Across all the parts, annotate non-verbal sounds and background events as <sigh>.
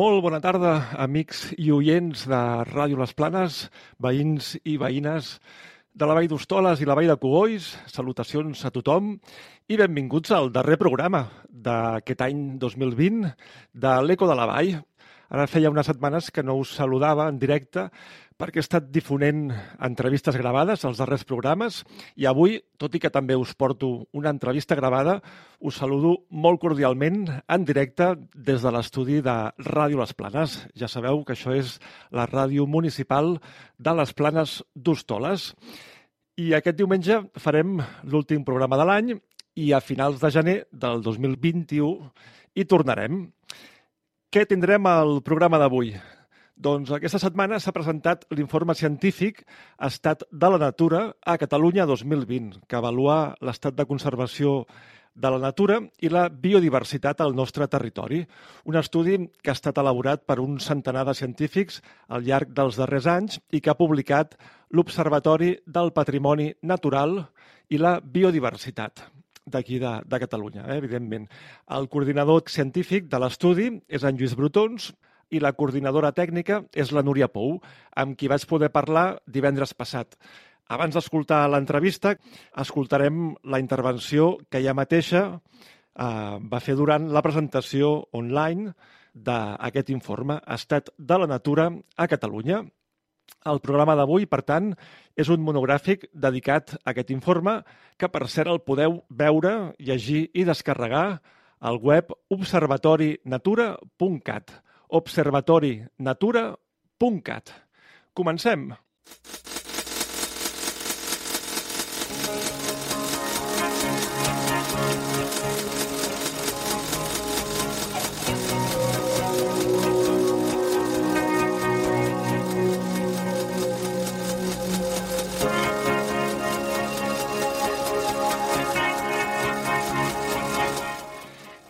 Molt bona tarda, amics i oients de Ràdio Les Planes, veïns i veïnes de la Vall d'Hostoles i la Vall de Cogolls. Salutacions a tothom i benvinguts al darrer programa d'aquest any 2020 de l'Eco de la Vall. Ara feia unes setmanes que no us saludava en directe perquè he estat difonent entrevistes gravades als darrers programes i avui, tot i que també us porto una entrevista gravada, us saludo molt cordialment en directe des de l'estudi de Ràdio Les Planes. Ja sabeu que això és la ràdio municipal de les Planes d'Hostoles. I aquest diumenge farem l'últim programa de l'any i a finals de gener del 2021 hi tornarem. Què tindrem al programa d'avui? Doncs aquesta setmana s'ha presentat l'informe científic Estat de la Natura a Catalunya 2020, que avalua l'estat de conservació de la natura i la biodiversitat al nostre territori. Un estudi que ha estat elaborat per un centenar de científics al llarg dels darrers anys i que ha publicat l'Observatori del Patrimoni Natural i la Biodiversitat d'aquí de, de Catalunya, eh, evidentment. El coordinador científic de l'estudi és en Lluís Brutons i la coordinadora tècnica és la Núria Pou, amb qui vaig poder parlar divendres passat. Abans d'escoltar l'entrevista, escoltarem la intervenció que ella mateixa eh, va fer durant la presentació online d'aquest informe Estat de la Natura a Catalunya. El programa d'avui, per tant, és un monogràfic dedicat a aquest informe que, per cert, el podeu veure, llegir i descarregar al web observatorinatura.cat observatorinatura.cat Comencem!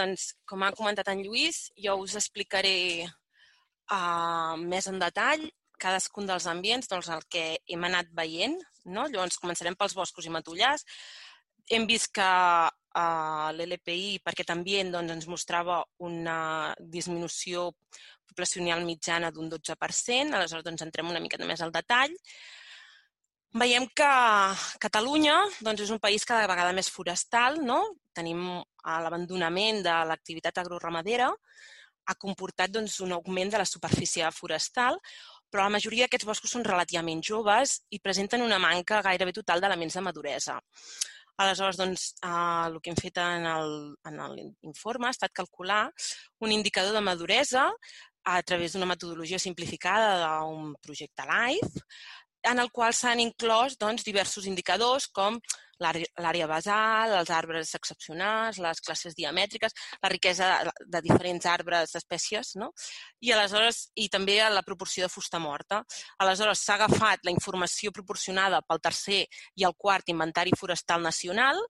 doncs, com ha comentat en Lluís, jo us explicaré uh, més en detall cadascun dels ambients, doncs el que hem anat veient. No? Llavors començarem pels boscos i matollars. Hem vist que uh, l'LPI per aquest ambient doncs, ens mostrava una disminució poblacional mitjana d'un 12%, aleshores doncs, entrem una miqueta més al detall. Veiem que Catalunya doncs, és un país cada vegada més forestal, no? Tenim l'abandonament de l'activitat agroramadera, ha comportat doncs, un augment de la superfície forestal, però la majoria d'aquests boscos són relativament joves i presenten una manca gairebé total d'elements de maduresa. Aleshores, doncs, eh, el que hem fet en l'informe ha estat calcular un indicador de maduresa a través d'una metodologia simplificada d'un projecte LIFE, en el qual s'han inclòs doncs, diversos indicadors com l'àrea basal, els arbres excepcionals, les classes diamètriques, la riquesa de diferents arbres d'espècies, no? I aleshores, i també la proporció de fusta morta. Aleshores, s'ha agafat la informació proporcionada pel tercer i el quart inventari forestal nacional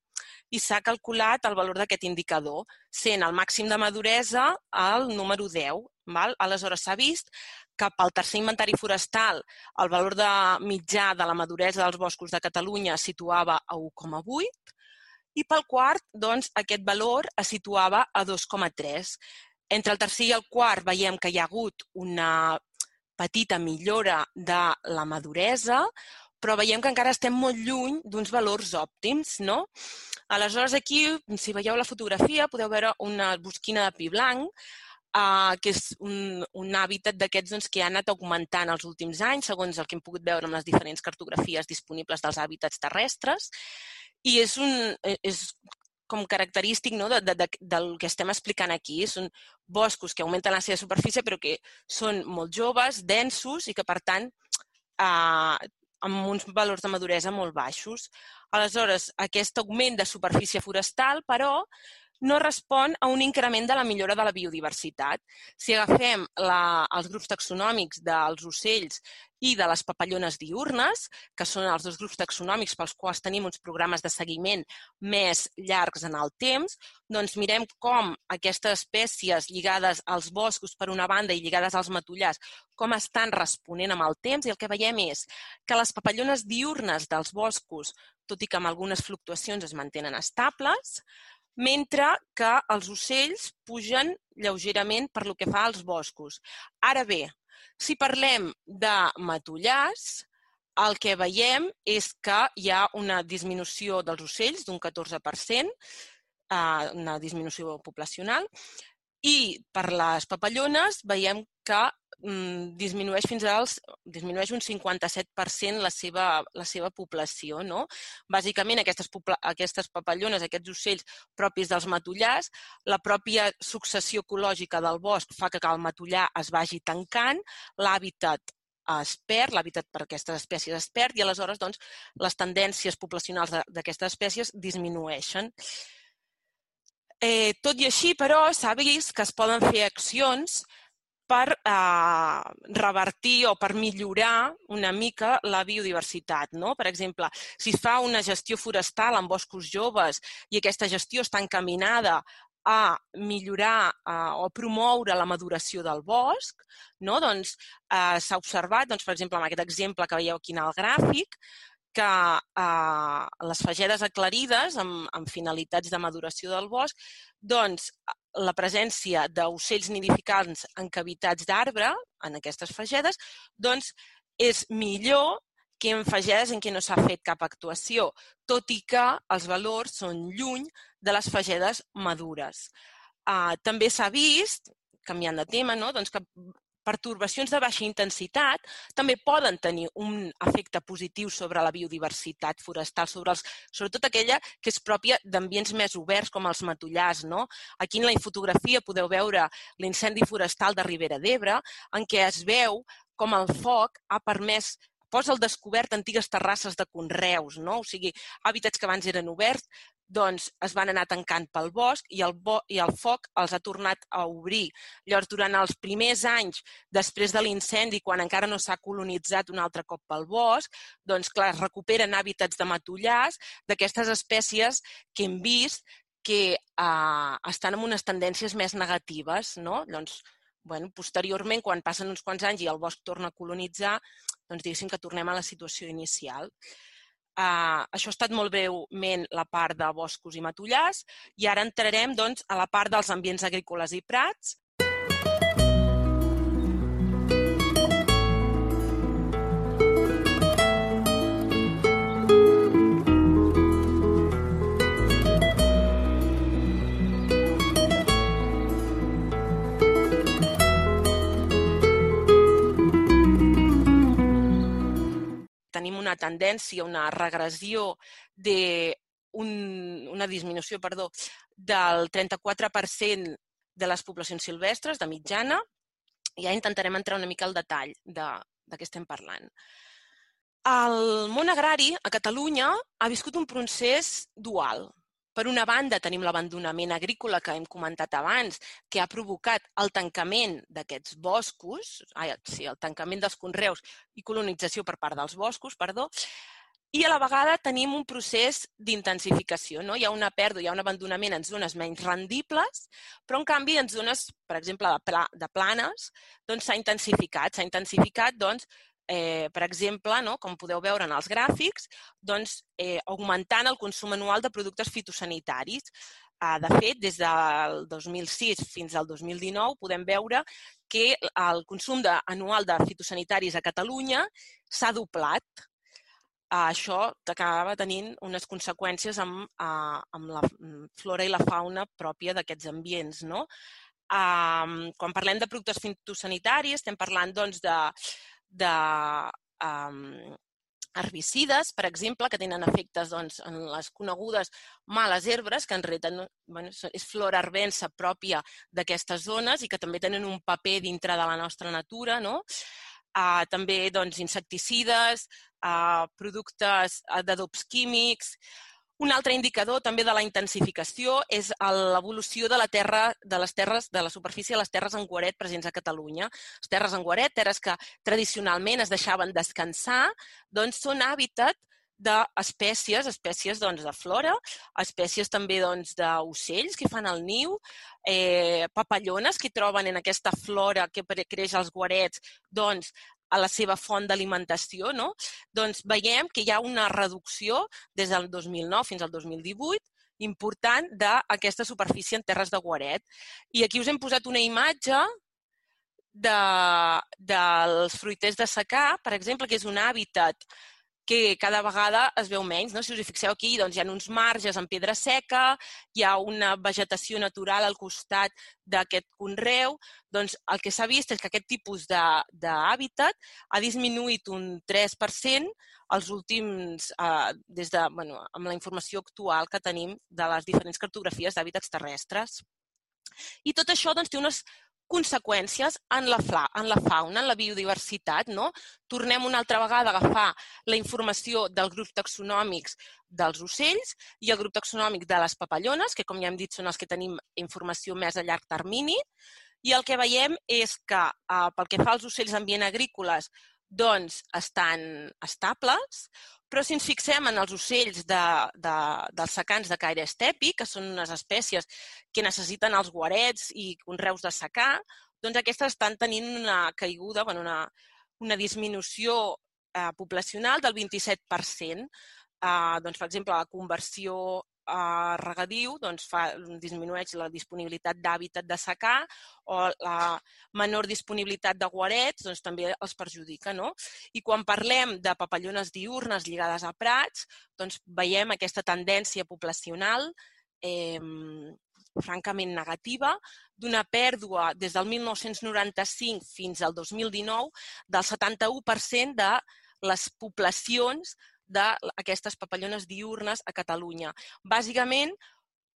i s'ha calculat el valor d'aquest indicador, sent el màxim de maduresa el número 10. Val? Aleshores, s'ha vist que pel tercer inventari forestal el valor de mitjà de la maduresa dels boscos de Catalunya es situava a 1,8 i pel quart, doncs, aquest valor es situava a 2,3. Entre el tercer i el quart veiem que hi ha hagut una petita millora de la maduresa, però veiem que encara estem molt lluny d'uns valors òptims, no? Aleshores, aquí, si veieu la fotografia, podeu veure una bosquina de pi blanc uh, que és un, un hàbitat d'aquests doncs, que ha anat augmentant els últims anys, segons el que hem pogut veure amb les diferents cartografies disponibles dels hàbitats terrestres. I és, un, eh, és com característic no, de, de, de, del que estem explicant aquí. Són boscos que augmenten la seva superfície però que són molt joves, densos i que, per tant, eh, amb uns valors de maduresa molt baixos. Aleshores, aquest augment de superfície forestal, però, no respon a un increment de la millora de la biodiversitat. Si agafem la, els grups taxonòmics dels ocells i de les papallones diurnes, que són els dos grups taxonòmics pels quals tenim uns programes de seguiment més llargs en el temps, doncs mirem com aquestes espècies lligades als boscos per una banda i lligades als matollars, com estan responent amb el temps i el que veiem és que les papallones diurnes dels boscos, tot i que amb algunes fluctuacions es mantenen estables, mentre que els ocells pugen lleugerament per lo que fa als boscos. Ara bé, si parlem de matollars, el que veiem és que hi ha una disminució dels ocells d'un 14%, eh, una disminució poblacional, i per les papallones veiem que mm, disminueix fins als disminueix un 57% la seva, la seva població. No? Bàsicament, aquestes, aquestes papallones, aquests ocells propis dels matollars, la pròpia successió ecològica del bosc fa que el matollar es vagi tancant, l'hàbitat es perd, l'hàbitat per aquestes espècies es perd i aleshores doncs, les tendències poblacionals d'aquestes espècies disminueixen. Eh, tot i així, però, s'ha vist que es poden fer accions per eh, revertir o per millorar una mica la biodiversitat. No? Per exemple, si es fa una gestió forestal en boscos joves i aquesta gestió està encaminada a millorar eh, o promoure la maduració del bosc, no? doncs eh, s'ha observat, doncs, per exemple, amb aquest exemple que veieu aquí en el gràfic, que eh, les fagedes aclarides amb, amb finalitats de maduració del bosc, doncs la presència d'ocells nidificants en cavitats d'arbre, en aquestes fagedes, doncs és millor que en fagedes en què no s'ha fet cap actuació, tot i que els valors són lluny de les fagedes madures. Uh, també s'ha vist, canviant de tema, no? doncs que pertorbacions de baixa intensitat també poden tenir un efecte positiu sobre la biodiversitat forestal, sobre els, sobretot aquella que és pròpia d'ambients més oberts com els matollars. No? Aquí en la infotografia podeu veure l'incendi forestal de Ribera d'Ebre, en què es veu com el foc ha permès posa al descobert antigues terrasses de conreus, no? o sigui, hàbitats que abans eren oberts, doncs es van anar tancant pel bosc i el, bo, i el foc els ha tornat a obrir. Llavors, durant els primers anys després de l'incendi, quan encara no s'ha colonitzat un altre cop pel bosc, doncs, clar, es recuperen hàbitats de matollars d'aquestes espècies que hem vist que eh, estan en unes tendències més negatives, no? Doncs, bueno, posteriorment, quan passen uns quants anys i el bosc torna a colonitzar, doncs diguéssim que tornem a la situació inicial. Uh, això ha estat molt breument la part de boscos i matollars i ara entrarem doncs, a la part dels ambients agrícoles i prats, tenim una tendència, una regressió de un, una disminució perdó, del 34% de les poblacions silvestres, de mitjana. Ja intentarem entrar una mica al detall de, de què estem parlant. El món agrari a Catalunya ha viscut un procés dual. Per una banda, tenim l'abandonament agrícola que hem comentat abans, que ha provocat el tancament d'aquests boscos, ai, sí, el tancament dels conreus i colonització per part dels boscos, perdó, i a la vegada tenim un procés d'intensificació. No? Hi ha una pèrdua, hi ha un abandonament en zones menys rendibles, però en canvi en zones, per exemple, de, pla, de planes, doncs s'ha intensificat. S'ha intensificat doncs, eh, per exemple, no, com podeu veure en els gràfics, doncs, eh, augmentant el consum anual de productes fitosanitaris. Eh, de fet, des del 2006 fins al 2019 podem veure que el consum de, anual de fitosanitaris a Catalunya s'ha doblat. Eh, això acaba tenint unes conseqüències amb, eh, amb la flora i la fauna pròpia d'aquests ambients. No? Eh, quan parlem de productes fitosanitaris, estem parlant doncs, de, de um, herbicides, per exemple, que tenen efectes doncs, en les conegudes males herbes, que en realitat bueno, és flora arbensa pròpia d'aquestes zones i que també tenen un paper dintre de la nostra natura. No? Uh, també doncs, insecticides, uh, productes d'adobs químics, un altre indicador també de la intensificació és l'evolució de la terra, de les terres, de la superfície de les terres en guaret presents a Catalunya. Les terres en guaret, terres que tradicionalment es deixaven descansar, doncs són hàbitat d'espècies, espècies doncs, de flora, espècies també doncs, d'ocells que fan el niu, eh, papallones que troben en aquesta flora que creix als guarets doncs, a la seva font d'alimentació, no? doncs veiem que hi ha una reducció des del 2009 fins al 2018 important d'aquesta superfície en terres de guaret. I aquí us hem posat una imatge de, dels fruiters de secà, per exemple, que és un hàbitat que cada vegada es veu menys. No? Si us hi fixeu aquí, doncs, hi ha uns marges en pedra seca, hi ha una vegetació natural al costat d'aquest conreu. Doncs el que s'ha vist és que aquest tipus d'hàbitat ha disminuït un 3% els últims, eh, des de, bueno, amb la informació actual que tenim de les diferents cartografies d'hàbitats terrestres. I tot això doncs, té unes conseqüències en la, fla, en la fauna, en la biodiversitat. No? Tornem una altra vegada a agafar la informació dels grups taxonòmics dels ocells i el grup taxonòmic de les papallones, que com ja hem dit són els que tenim informació més a llarg termini, i el que veiem és que eh, pel que fa als ocells ambient agrícoles, doncs estan estables, però si ens fixem en els ocells de, de, dels secans de caire estèpic, que són unes espècies que necessiten els guarets i conreus de secà, doncs aquestes estan tenint una caiguda, bueno, una, una disminució eh, poblacional del 27%. Eh, doncs, per exemple, la conversió a regadiu doncs fa, disminueix la disponibilitat d'hàbitat de secà o la menor disponibilitat de guarets doncs, també els perjudica. No? I quan parlem de papallones diurnes lligades a prats, doncs veiem aquesta tendència poblacional eh, francament negativa, d'una pèrdua des del 1995 fins al 2019 del 71% de les poblacions d'aquestes papallones diurnes a Catalunya. Bàsicament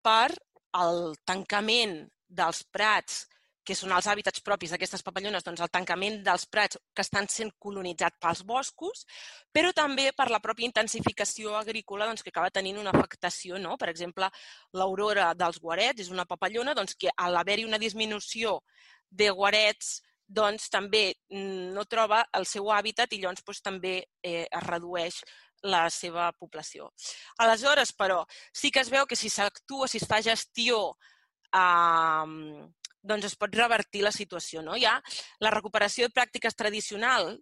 per el tancament dels prats que són els hàbitats propis d'aquestes papallones, doncs el tancament dels prats que estan sent colonitzats pels boscos, però també per la pròpia intensificació agrícola doncs, que acaba tenint una afectació. No? Per exemple, l'aurora dels guarets és una papallona doncs, que a l'haver-hi una disminució de guarets doncs també mm, no troba el seu hàbitat i llavors doncs, també eh, es redueix la seva població. Aleshores, però, sí que es veu que si s'actua, si es fa gestió eh, doncs es pot revertir la situació. No? Ja la recuperació de pràctiques tradicional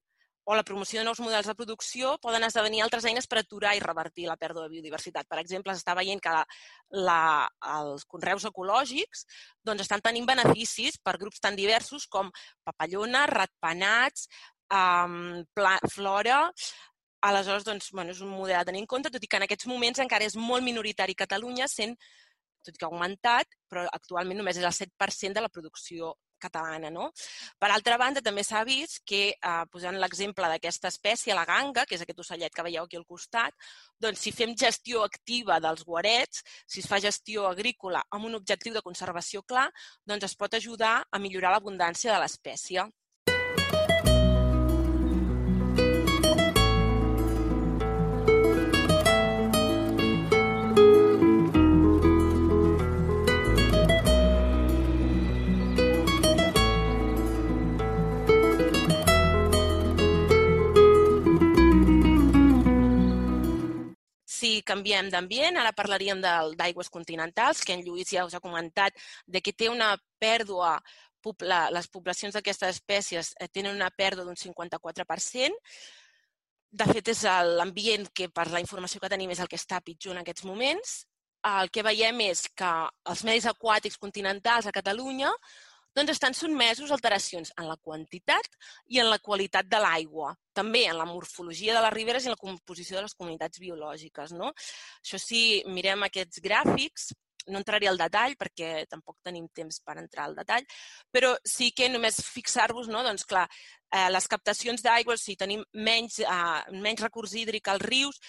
o la promoció de nous models de producció poden esdevenir altres eines per aturar i revertir la pèrdua de biodiversitat. Per exemple, s'està veient que la, la, els conreus ecològics doncs, estan tenint beneficis per grups tan diversos com papallones, ratpenats, um, pla, flora, Aleshores, doncs, bueno, és un model a tenir en compte, tot i que en aquests moments encara és molt minoritari Catalunya, sent, tot i que ha augmentat, però actualment només és el 7% de la producció catalana. No? Per altra banda, també s'ha vist que, eh, posant l'exemple d'aquesta espècie, la ganga, que és aquest ocellet que veieu aquí al costat, doncs si fem gestió activa dels guarets, si es fa gestió agrícola amb un objectiu de conservació clar, doncs es pot ajudar a millorar l'abundància de l'espècie. Si canviem d'ambient, ara parlaríem d'aigües continentals, que en Lluís ja us ha comentat de que té una pèrdua, les poblacions d'aquestes espècies eh, tenen una pèrdua d'un 54%. De fet, és l'ambient que, per la informació que tenim, és el que està pitjor en aquests moments. El que veiem és que els medis aquàtics continentals a Catalunya doncs estan sotmesos a alteracions en la quantitat i en la qualitat de l'aigua, també en la morfologia de les riberes i en la composició de les comunitats biològiques. No? Això sí, mirem aquests gràfics, no entraré al detall perquè tampoc tenim temps per entrar al detall, però sí que només fixar-vos, no? doncs clar, eh, les captacions d'aigua, si tenim menys, eh, menys recurs hídric als rius,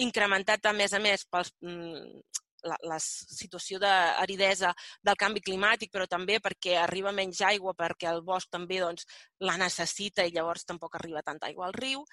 incrementat a més a més pels, mm, la, la situació d'aridesa del canvi climàtic, però també perquè arriba menys aigua, perquè el bosc també doncs, la necessita i llavors tampoc arriba tanta aigua al riu.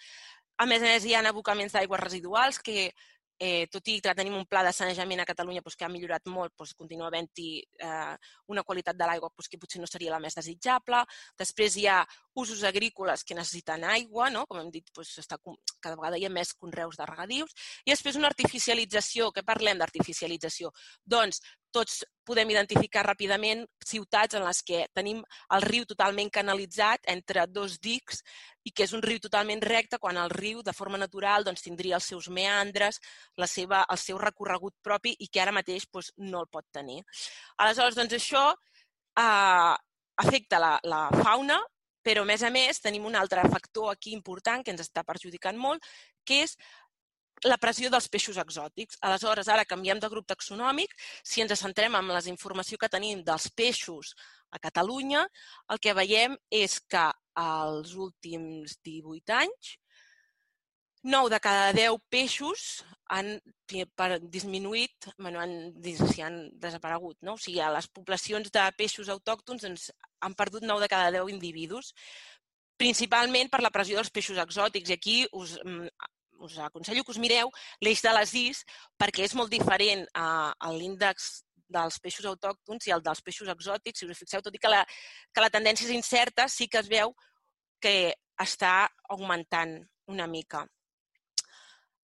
A més a més, hi ha abocaments d'aigües residuals que eh, tot i que tenim un pla de sanejament a Catalunya doncs, que ha millorat molt, doncs, continua havent-hi eh, una qualitat de l'aigua doncs, que potser no seria la més desitjable. Després hi ha usos agrícoles que necessiten aigua, no? com hem dit, doncs, està, cada vegada hi ha més conreus de regadius. I després una artificialització, que parlem d'artificialització? Doncs tots podem identificar ràpidament ciutats en les que tenim el riu totalment canalitzat entre dos dics i que és un riu totalment recte quan el riu, de forma natural, doncs, tindria els seus meandres, la seva, el seu recorregut propi i que ara mateix doncs, no el pot tenir. Aleshores, doncs, això eh, afecta la, la fauna, però a més a més tenim un altre factor aquí important que ens està perjudicant molt, que és la pressió dels peixos exòtics. Aleshores, ara canviem de grup taxonòmic. Si ens centrem en la informació que tenim dels peixos a Catalunya, el que veiem és que als últims 18 anys, 9 de cada 10 peixos han per disminuït, bueno, han, han desaparegut. No? O sigui, a les poblacions de peixos autòctons ens han perdut 9 de cada 10 individus, principalment per la pressió dels peixos exòtics. I aquí us, mm, us aconsello que us mireu l'eix de les is perquè és molt diferent a, a l'índex dels peixos autòctons i el dels peixos exòtics. Si us fixeu, tot i que la, que la tendència és incerta, sí que es veu que està augmentant una mica.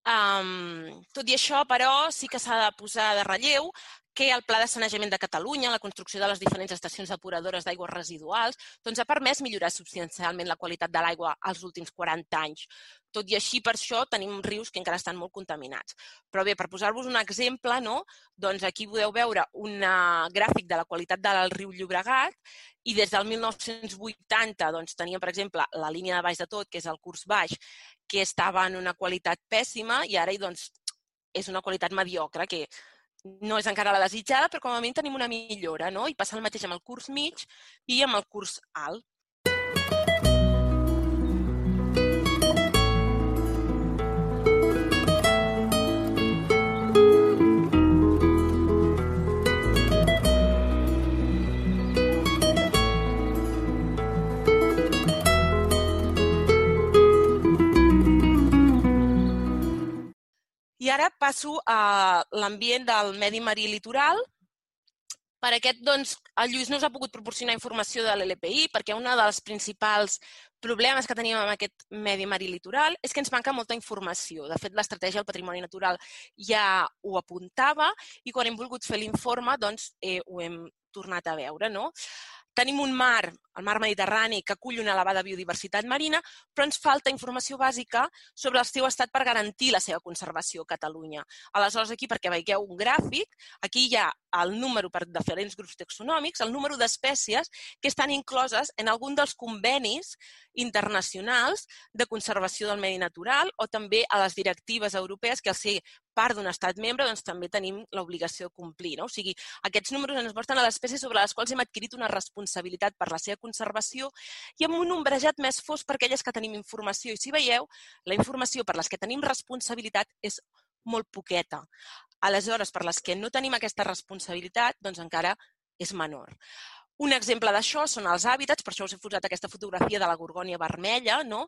Um, tot i això, però, sí que s'ha de posar de relleu que el Pla de Sanejament de Catalunya, la construcció de les diferents estacions depuradores d'aigües residuals, doncs ha permès millorar substancialment la qualitat de l'aigua als últims 40 anys. Tot i així, per això, tenim rius que encara estan molt contaminats. Però bé, per posar-vos un exemple, no? doncs aquí podeu veure un gràfic de la qualitat del riu Llobregat i des del 1980 doncs, teníem, per exemple, la línia de baix de tot, que és el curs baix, que estava en una qualitat pèssima i ara doncs, és una qualitat mediocre, que no és encara la desitjada, però com a mínim tenim una millora, no? I passa el mateix amb el curs mig i amb el curs alt. Passo a l'ambient del medi marí litoral. Per aquest, doncs, el Lluís no us ha pogut proporcionar informació de l'LPI perquè un dels principals problemes que tenim amb aquest medi marí litoral és que ens manca molta informació. De fet, l'estratègia del patrimoni natural ja ho apuntava i quan hem volgut fer l'informe doncs, eh, ho hem tornat a veure. No? tenim un mar, el mar Mediterrani, que acull una elevada biodiversitat marina, però ens falta informació bàsica sobre el seu estat per garantir la seva conservació a Catalunya. Aleshores, aquí, perquè veieu un gràfic, aquí hi ha el número per diferents grups taxonòmics, el número d'espècies que estan incloses en algun dels convenis internacionals de conservació del medi natural o també a les directives europees que al ser part d'un estat membre doncs, també tenim l'obligació de complir. No? O sigui, aquests números ens mostren a les espècies sobre les quals hem adquirit una responsabilitat per la seva conservació i amb un nombrejat més fos per aquelles que tenim informació. I si veieu, la informació per les que tenim responsabilitat és molt poqueta. Aleshores, per les que no tenim aquesta responsabilitat, doncs encara és menor. Un exemple d'això són els hàbitats, per això us he posat aquesta fotografia de la gorgònia vermella. No?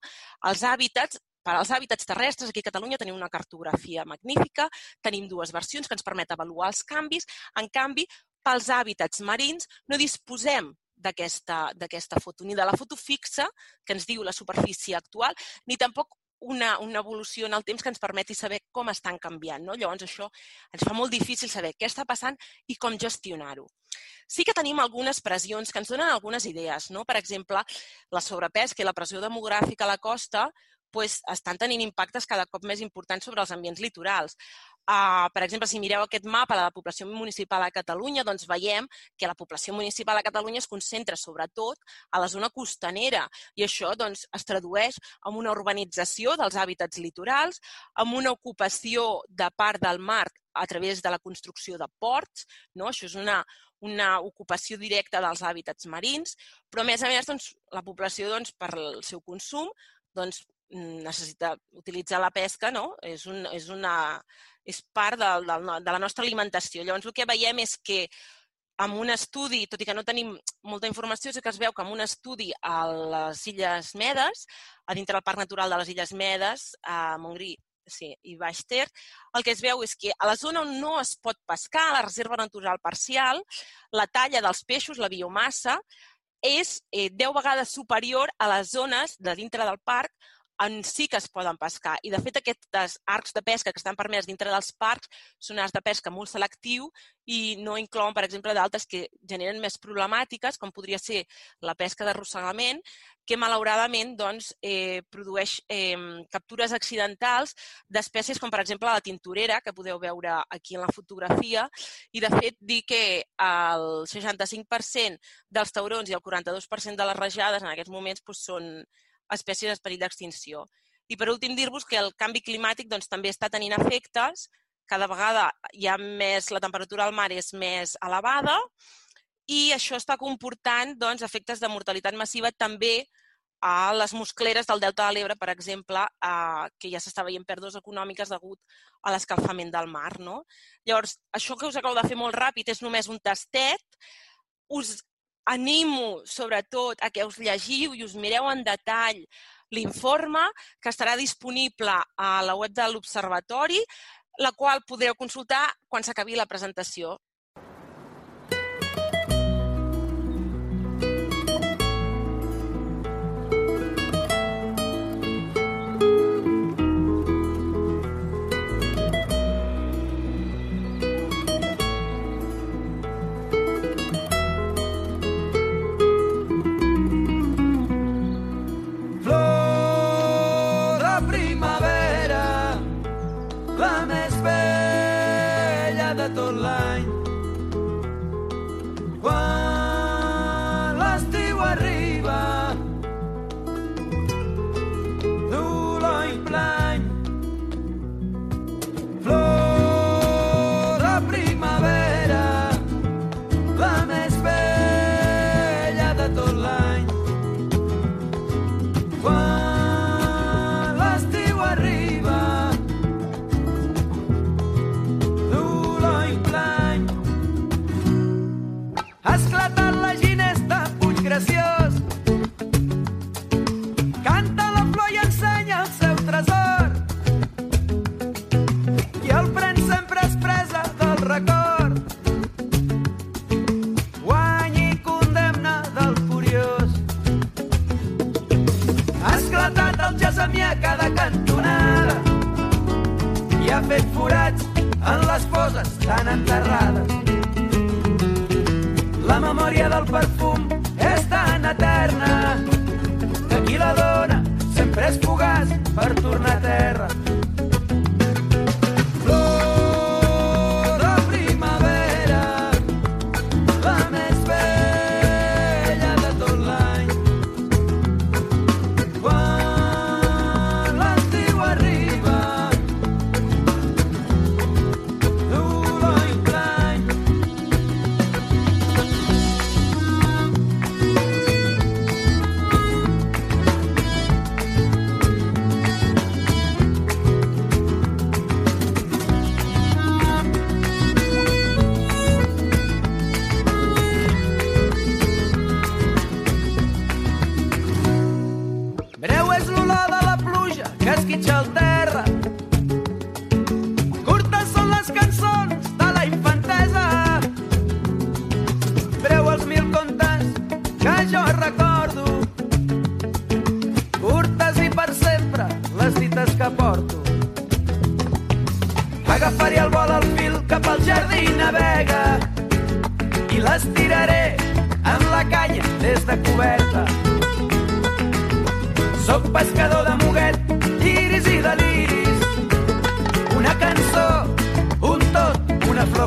Els hàbitats, per als hàbitats terrestres, aquí a Catalunya tenim una cartografia magnífica, tenim dues versions que ens permet avaluar els canvis. En canvi, pels hàbitats marins no disposem d'aquesta foto, ni de la foto fixa, que ens diu la superfície actual, ni tampoc una, una evolució en el temps que ens permeti saber com estan canviant. No? Llavors, això ens fa molt difícil saber què està passant i com gestionar-ho. Sí que tenim algunes pressions que ens donen algunes idees. No? Per exemple, la sobrepesca i la pressió demogràfica a la costa pues, estan tenint impactes cada cop més importants sobre els ambients litorals. Uh, per exemple, si mireu aquest mapa de la població municipal a Catalunya, doncs veiem que la població municipal a Catalunya es concentra sobretot a la zona costanera i això doncs, es tradueix en una urbanització dels hàbitats litorals, amb una ocupació de part del mar a través de la construcció de ports, no? això és una, una ocupació directa dels hàbitats marins, però a més a més doncs, la població doncs, per el seu consum doncs, necessita utilitzar la pesca, no? és, un, és una, és part de, de, de la nostra alimentació. Llavors, el que veiem és que amb un estudi, tot i que no tenim molta informació, és que es veu que amb un estudi a les Illes Medes, a dintre del Parc Natural de les Illes Medes, a Montgrí sí, i Baix Ter, el que es veu és que a la zona on no es pot pescar, la reserva natural parcial, la talla dels peixos, la biomassa, és eh, 10 vegades superior a les zones de dintre del parc en sí que es poden pescar. I, de fet, aquests arcs de pesca que estan permès dintre dels parcs són arcs de pesca molt selectiu i no inclouen, per exemple, d'altres que generen més problemàtiques, com podria ser la pesca d'arrossegament, que malauradament doncs, eh, produeix eh, captures accidentals d'espècies com, per exemple, la tintorera, que podeu veure aquí en la fotografia, i, de fet, dir que el 65% dels taurons i el 42% de les rajades en aquests moments doncs, són espècies en perill d'extinció. I per últim dir-vos que el canvi climàtic doncs, també està tenint efectes, cada vegada hi ha més, la temperatura al mar és més elevada i això està comportant doncs, efectes de mortalitat massiva també a les muscleres del Delta de l'Ebre, per exemple, eh, que ja s'està veient pèrdues econòmiques degut a l'escalfament del mar. No? Llavors, això que us acabo de fer molt ràpid és només un tastet. Us animo, sobretot, a que us llegiu i us mireu en detall l'informe que estarà disponible a la web de l'Observatori, la qual podreu consultar quan s'acabi la presentació.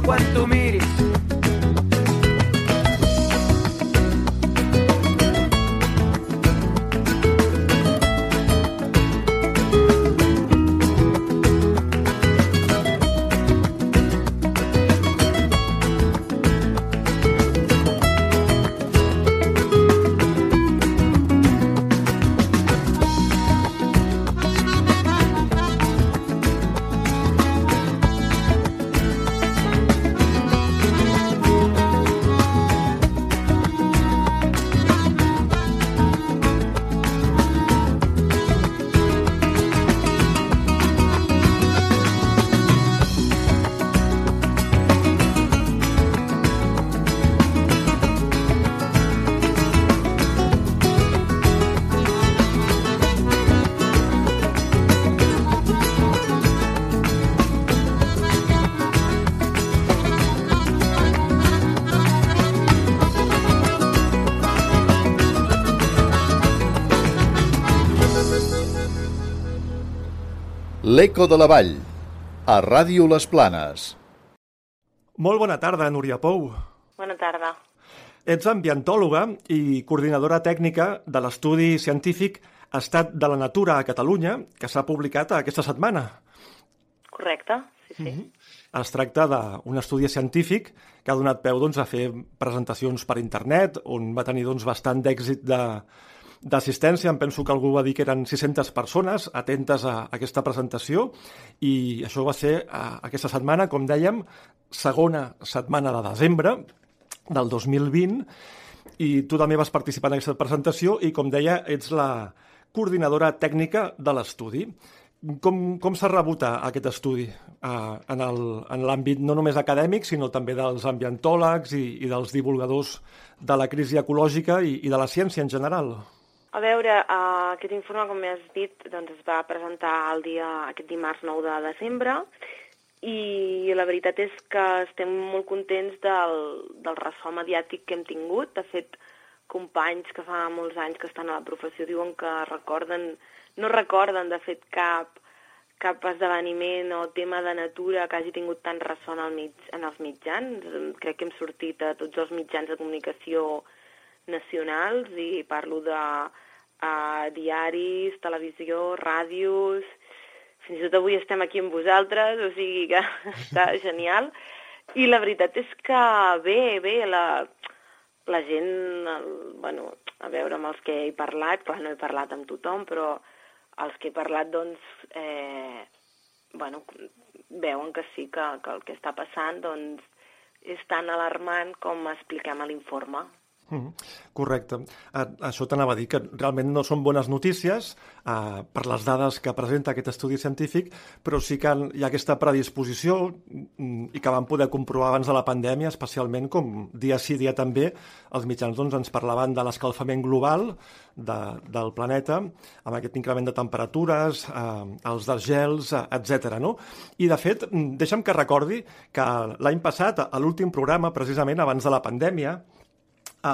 Una flor L'Eco de la Vall, a Ràdio Les Planes. Molt bona tarda, Núria Pou. Bona tarda. Ets ambientòloga i coordinadora tècnica de l'estudi científic Estat de la Natura a Catalunya, que s'ha publicat aquesta setmana. Correcte, sí, sí. Mm -hmm. Es tracta d'un estudi científic que ha donat peu doncs, a fer presentacions per internet, on va tenir doncs, bastant d'èxit de, d'assistència, em penso que algú va dir que eren 600 persones atentes a aquesta presentació i això va ser a, aquesta setmana, com dèiem, segona setmana de desembre del 2020 i tu també vas participar en aquesta presentació i, com deia, ets la coordinadora tècnica de l'estudi. Com, com s'ha rebut aquest estudi eh, en l'àmbit no només acadèmic, sinó també dels ambientòlegs i, i dels divulgadors de la crisi ecològica i, i de la ciència en general? A veure, uh, aquest informe, com has dit, doncs es va presentar el dia, aquest dimarts 9 de desembre i la veritat és que estem molt contents del, del ressò mediàtic que hem tingut. De fet, companys que fa molts anys que estan a la professió diuen que recorden, no recorden de fet cap, cap esdeveniment o tema de natura que hagi tingut tant ressò en, el mig, en els mitjans. Crec que hem sortit a tots els mitjans de comunicació nacionals i parlo de uh, diaris, televisió, ràdios, fins i tot avui estem aquí amb vosaltres, o sigui que <laughs> està genial. I la veritat és que bé, bé, la, la gent, el, bueno, a veure amb els que he parlat, clar, no he parlat amb tothom, però els que he parlat, doncs, eh, bueno, veuen que sí, que, que el que està passant, doncs, és tan alarmant com expliquem a l'informe. Mm, correcte. A, això t'anava a dir, que realment no són bones notícies eh, per les dades que presenta aquest estudi científic, però sí que hi ha aquesta predisposició mm, i que vam poder comprovar abans de la pandèmia, especialment com dia sí, dia també, els mitjans doncs, ens parlaven de l'escalfament global de, del planeta, amb aquest increment de temperatures, eh, els desgels, eh, etc. No? I, de fet, mm, deixa'm que recordi que l'any passat, a l'últim programa, precisament abans de la pandèmia,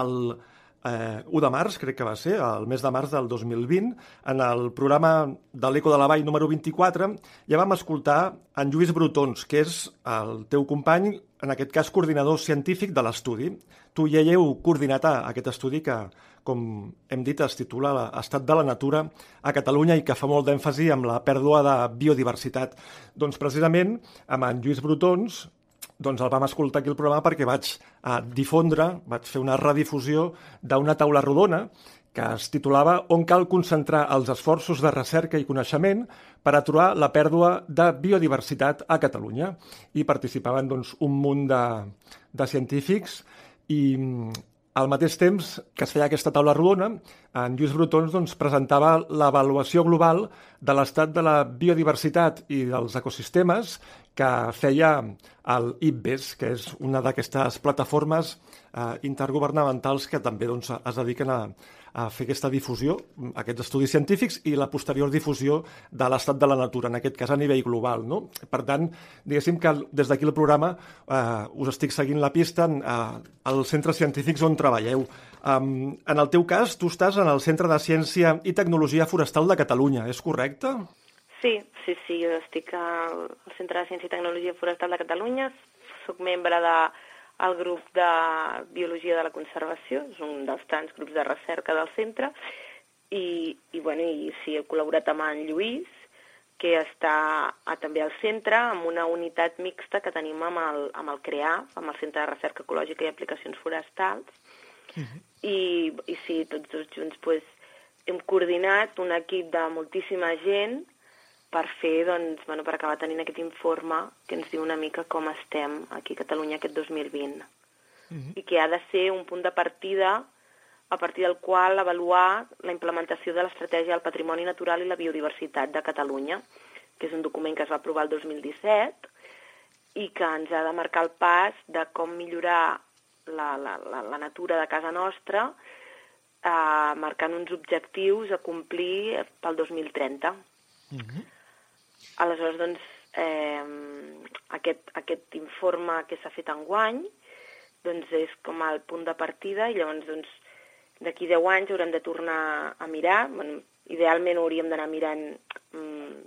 el, eh, 1 de març, crec que va ser, el mes de març del 2020, en el programa de l'Eco de la Vall número 24, ja vam escoltar en Lluís Brutons, que és el teu company, en aquest cas coordinador científic de l'estudi. Tu ja hi heu coordinat aquest estudi que, com hem dit, es titula Estat de la natura a Catalunya i que fa molt d'èmfasi amb la pèrdua de biodiversitat. Doncs precisament amb en Lluís Brutons doncs el vam escoltar aquí el programa perquè vaig a eh, difondre, vaig fer una redifusió d'una taula rodona que es titulava On cal concentrar els esforços de recerca i coneixement per aturar la pèrdua de biodiversitat a Catalunya. I participaven doncs, un munt de, de científics i al mateix temps que es feia aquesta taula rodona, en Lluís Brutons doncs, presentava l'avaluació global de l'estat de la biodiversitat i dels ecosistemes que feia el IPBES, que és una d'aquestes plataformes eh, intergovernamentals que també doncs, es dediquen a, a fer aquesta difusió, aquests estudis científics i la posterior difusió de l'estat de la natura, en aquest cas a nivell global. No? Per tant, diguéssim que des d'aquí el programa eh, us estic seguint la pista en, eh, als centres científics on treballeu. Um, en el teu cas, tu estàs en el Centre de Ciència i Tecnologia Forestal de Catalunya, és correcte? Sí, sí, sí, jo estic al Centre de Ciència i Tecnologia Forestal de Catalunya, sóc membre de el grup de Biologia de la Conservació, és un dels tants grups de recerca del centre, i, i, bueno, i sí, he col·laborat amb en Lluís, que està a, també al centre, amb una unitat mixta que tenim amb el, amb el CREA, amb el Centre de Recerca Ecològica i Aplicacions Forestals, uh -huh. i, i sí, tots dos junts pues, hem coordinat un equip de moltíssima gent per fer, doncs, bueno, per acabar tenint aquest informe que ens diu una mica com estem aquí a Catalunya aquest 2020. Uh -huh. I que ha de ser un punt de partida a partir del qual avaluar la implementació de l'estratègia del patrimoni natural i la biodiversitat de Catalunya, que és un document que es va aprovar el 2017 i que ens ha de marcar el pas de com millorar la, la, la, la natura de casa nostra, eh, marcant uns objectius a complir pel 2030. Uh -huh. Aleshores, doncs, eh, aquest, aquest informe que s'ha fet en guany doncs és com el punt de partida i llavors doncs, d'aquí 10 anys haurem de tornar a mirar. Bueno, idealment hauríem d'anar mirant mm,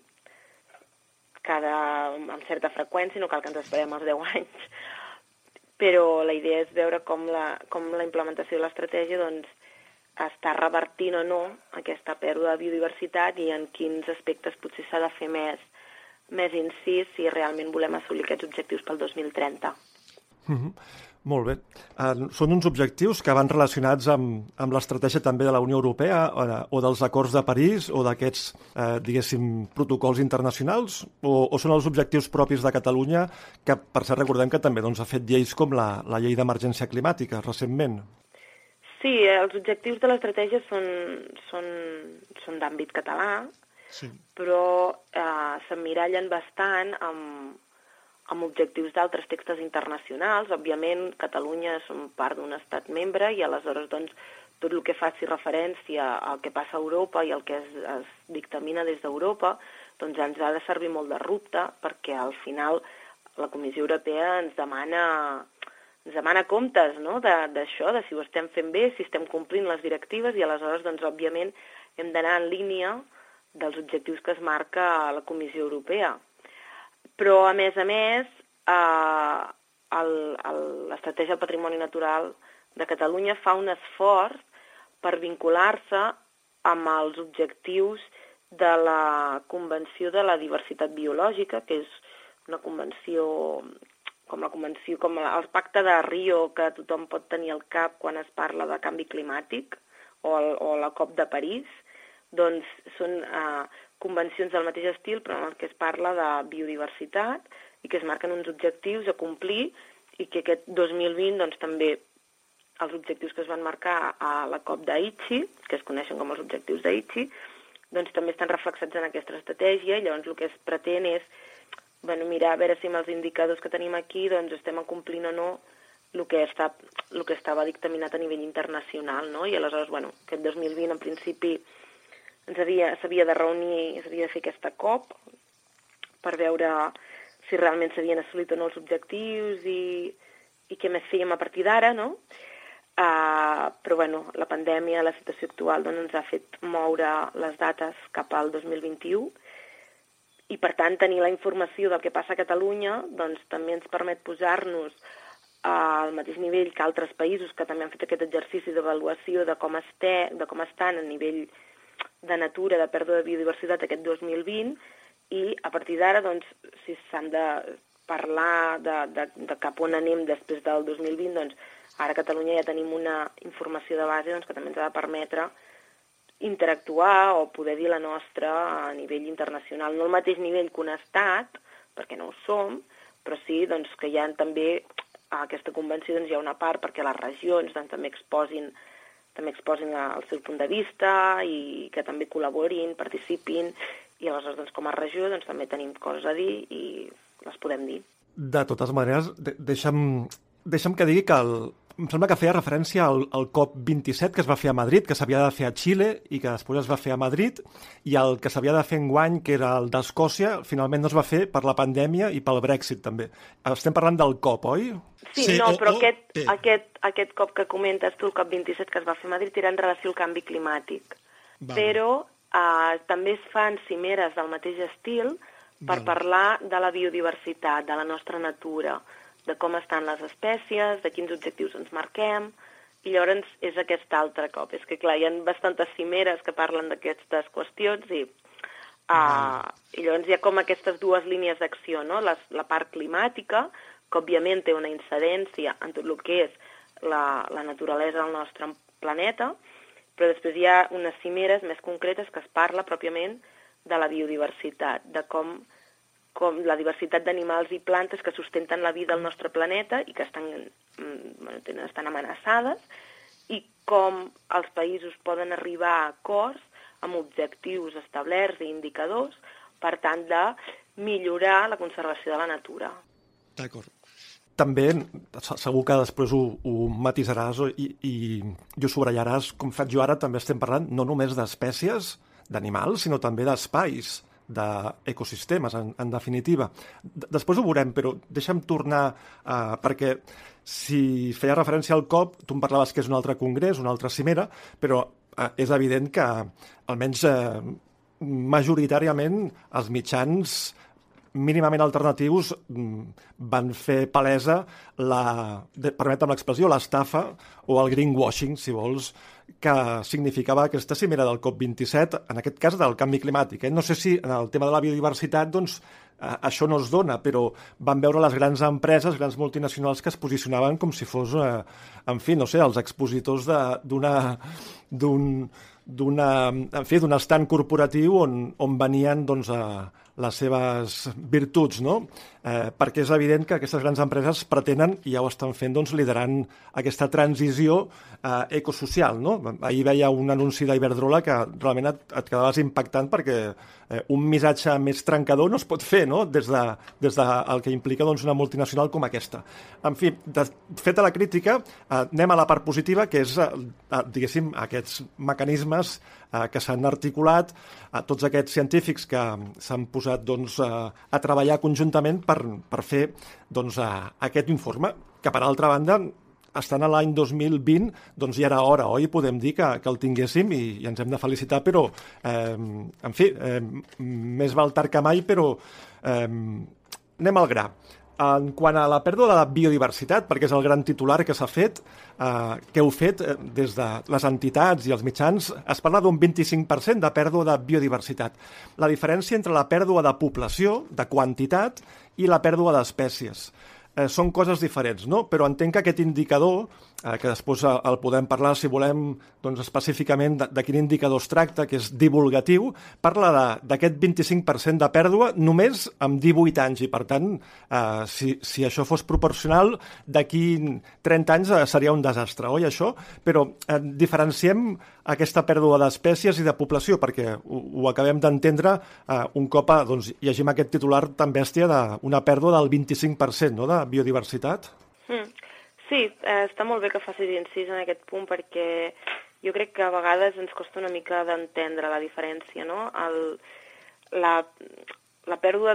cada, amb certa freqüència, no cal que ens esperem els 10 <laughs> anys, però la idea és veure com la, com la implementació de l'estratègia doncs, està revertint o no aquesta pèrdua de biodiversitat i en quins aspectes potser s'ha de fer més, més incís si realment volem assolir aquests objectius pel 2030. Mm -hmm. Molt bé. Uh, són uns objectius que van relacionats amb, amb l'estratègia també de la Unió Europea uh, o dels acords de París o d'aquests, uh, diguéssim, protocols internacionals o, o són els objectius propis de Catalunya que, per cert, recordem que també doncs, ha fet lleis com la, la llei d'emergència climàtica recentment. Sí, els objectius de l'estratègia són, són, són d'àmbit català, sí. però eh, s'emmirallen bastant amb, amb objectius d'altres textos internacionals. Òbviament, Catalunya és part d'un estat membre i aleshores doncs, tot el que faci referència al que passa a Europa i al que es, es dictamina des d'Europa doncs ens ha de servir molt de rupte perquè al final la Comissió Europea ens demana ens demana comptes no? d'això, de, de si ho estem fent bé, si estem complint les directives i aleshores, doncs, òbviament, hem d'anar en línia dels objectius que es marca la Comissió Europea. Però, a més a més, eh, l'Estratègia del Patrimoni Natural de Catalunya fa un esforç per vincular-se amb els objectius de la Convenció de la Diversitat Biològica, que és una convenció com la convenció, com el pacte de Rio que tothom pot tenir al cap quan es parla de canvi climàtic o, el, o la COP de París, doncs són eh, convencions del mateix estil però en què es parla de biodiversitat i que es marquen uns objectius a complir i que aquest 2020 doncs, també els objectius que es van marcar a la COP d'Aichi, que es coneixen com els objectius d'Aichi, doncs també estan reflexats en aquesta estratègia i llavors el que es pretén és bueno, mirar a veure si amb els indicadors que tenim aquí doncs estem complint o no el que, està, el que estava dictaminat a nivell internacional, no? I aleshores, bueno, aquest 2020 en principi ens havia, s'havia de reunir, s'havia de fer aquesta COP per veure si realment s'havien assolit o no els objectius i, i què més fèiem a partir d'ara, no? Uh, però bueno, la pandèmia, la situació actual doncs, ens ha fet moure les dates cap al 2021 i per tant tenir la informació del que passa a Catalunya doncs, també ens permet posar-nos al mateix nivell que altres països que també han fet aquest exercici d'avaluació de com este, de com estan a nivell de natura, de pèrdua de biodiversitat aquest 2020 i a partir d'ara, doncs, si s'han de parlar de, de, de cap on anem després del 2020, doncs ara a Catalunya ja tenim una informació de base doncs, que també ens ha de permetre interactuar o poder dir la nostra a nivell internacional. No al mateix nivell que un estat, perquè no ho som, però sí doncs, que hi ha també a aquesta convenció doncs, hi ha una part perquè les regions doncs, també exposin també exposin el seu punt de vista i que també col·laborin, participin, i aleshores doncs, com a regió doncs, també tenim coses a dir i les podem dir. De totes maneres, de deixa'm, deixa'm que digui que el, em sembla que feia referència al, al COP27 que es va fer a Madrid, que s'havia de fer a Xile i que després es va fer a Madrid, i el que s'havia de fer en guany, que era el d'Escòcia, finalment no es va fer per la pandèmia i pel Brexit també. Estem parlant del COP, oi? Sí, sí no, però o, aquest, o, aquest, aquest cop que comentes tu, el COP27 que es va fer a Madrid, era en relació al canvi climàtic. Vale. Però eh, també es fan cimeres del mateix estil per vale. parlar de la biodiversitat, de la nostra natura, de com estan les espècies, de quins objectius ens marquem, i llavors és aquest altre cop. És que, clar, hi ha bastantes cimeres que parlen d'aquestes qüestions i, uh, i llavors hi ha com aquestes dues línies d'acció, no? La, la part climàtica, que òbviament té una incidència en tot el que és la, la naturalesa del nostre planeta, però després hi ha unes cimeres més concretes que es parla pròpiament de la biodiversitat, de com com la diversitat d'animals i plantes que sustenten la vida al nostre planeta i que estan, mm, bueno, estan amenaçades, i com els països poden arribar a acords amb objectius establerts i indicadors per tant de millorar la conservació de la natura. D'acord. També, segur que després ho, ho matisaràs i, i, i ho com faig jo ara, també estem parlant no només d'espècies, d'animals, sinó també d'espais d'ecosistemes, en, en definitiva. D Després ho veurem, però deixa'm tornar, uh, perquè si feia referència al COP, tu em parlaves que és un altre congrés, una altra cimera, però uh, és evident que, almenys uh, majoritàriament, els mitjans mínimament alternatius mm, van fer palesa la, permetem l'expressió, l'estafa o el greenwashing, si vols, que significava aquesta cimera del COP27, en aquest cas del canvi climàtic. Eh? No sé si en el tema de la biodiversitat doncs, eh, això no es dona, però van veure les grans empreses, grans multinacionals que es posicionaven com si fos, eh, en fi, no sé, els expositors d'una d'un d'una, en d'un estant corporatiu on, on venien doncs, a, les seves virtuts, no? Eh, perquè és evident que aquestes grans empreses pretenen, i ja ho estan fent, doncs, liderant aquesta transició eh, ecosocial, no? Ahir veia un anunci d'Iberdrola que realment et, et quedaves impactant perquè eh, un missatge més trencador no es pot fer, no?, des de, des de el que implica doncs, una multinacional com aquesta. En fi, de, feta la crítica, eh, anem a la part positiva, que és, eh, diguéssim, aquests mecanismes eh, que s'han articulat, a tots aquests científics que s'han posat doncs, a, a treballar conjuntament per, per fer doncs, a, aquest informe, que per altra banda estan a l'any 2020, doncs ja era hora, oi? Podem dir que, que el tinguéssim i, i ens hem de felicitar, però, eh, en fi, eh, més val tard que mai, però eh, anem al gra. En quant a la pèrdua de la biodiversitat, perquè és el gran titular que s'ha fet, eh, que heu fet eh, des de les entitats i els mitjans, es parla d'un 25% de pèrdua de biodiversitat. La diferència entre la pèrdua de població, de quantitat, i la pèrdua d'espècies. Eh, són coses diferents, no? Però entenc que aquest indicador eh, que després el podem parlar, si volem, doncs, específicament de, de quin indicador es tracta, que és divulgatiu, parla d'aquest 25% de pèrdua només amb 18 anys, i per tant, eh, si, si això fos proporcional, d'aquí 30 anys eh, seria un desastre, oi, això? Però eh, diferenciem aquesta pèrdua d'espècies i de població, perquè ho, ho acabem d'entendre eh, un cop doncs, llegim aquest titular tan bèstia d'una pèrdua del 25% no, de biodiversitat. Mm. Sí, eh, està molt bé que facis incís en aquest punt perquè jo crec que a vegades ens costa una mica d'entendre la diferència, no? El, la, la pèrdua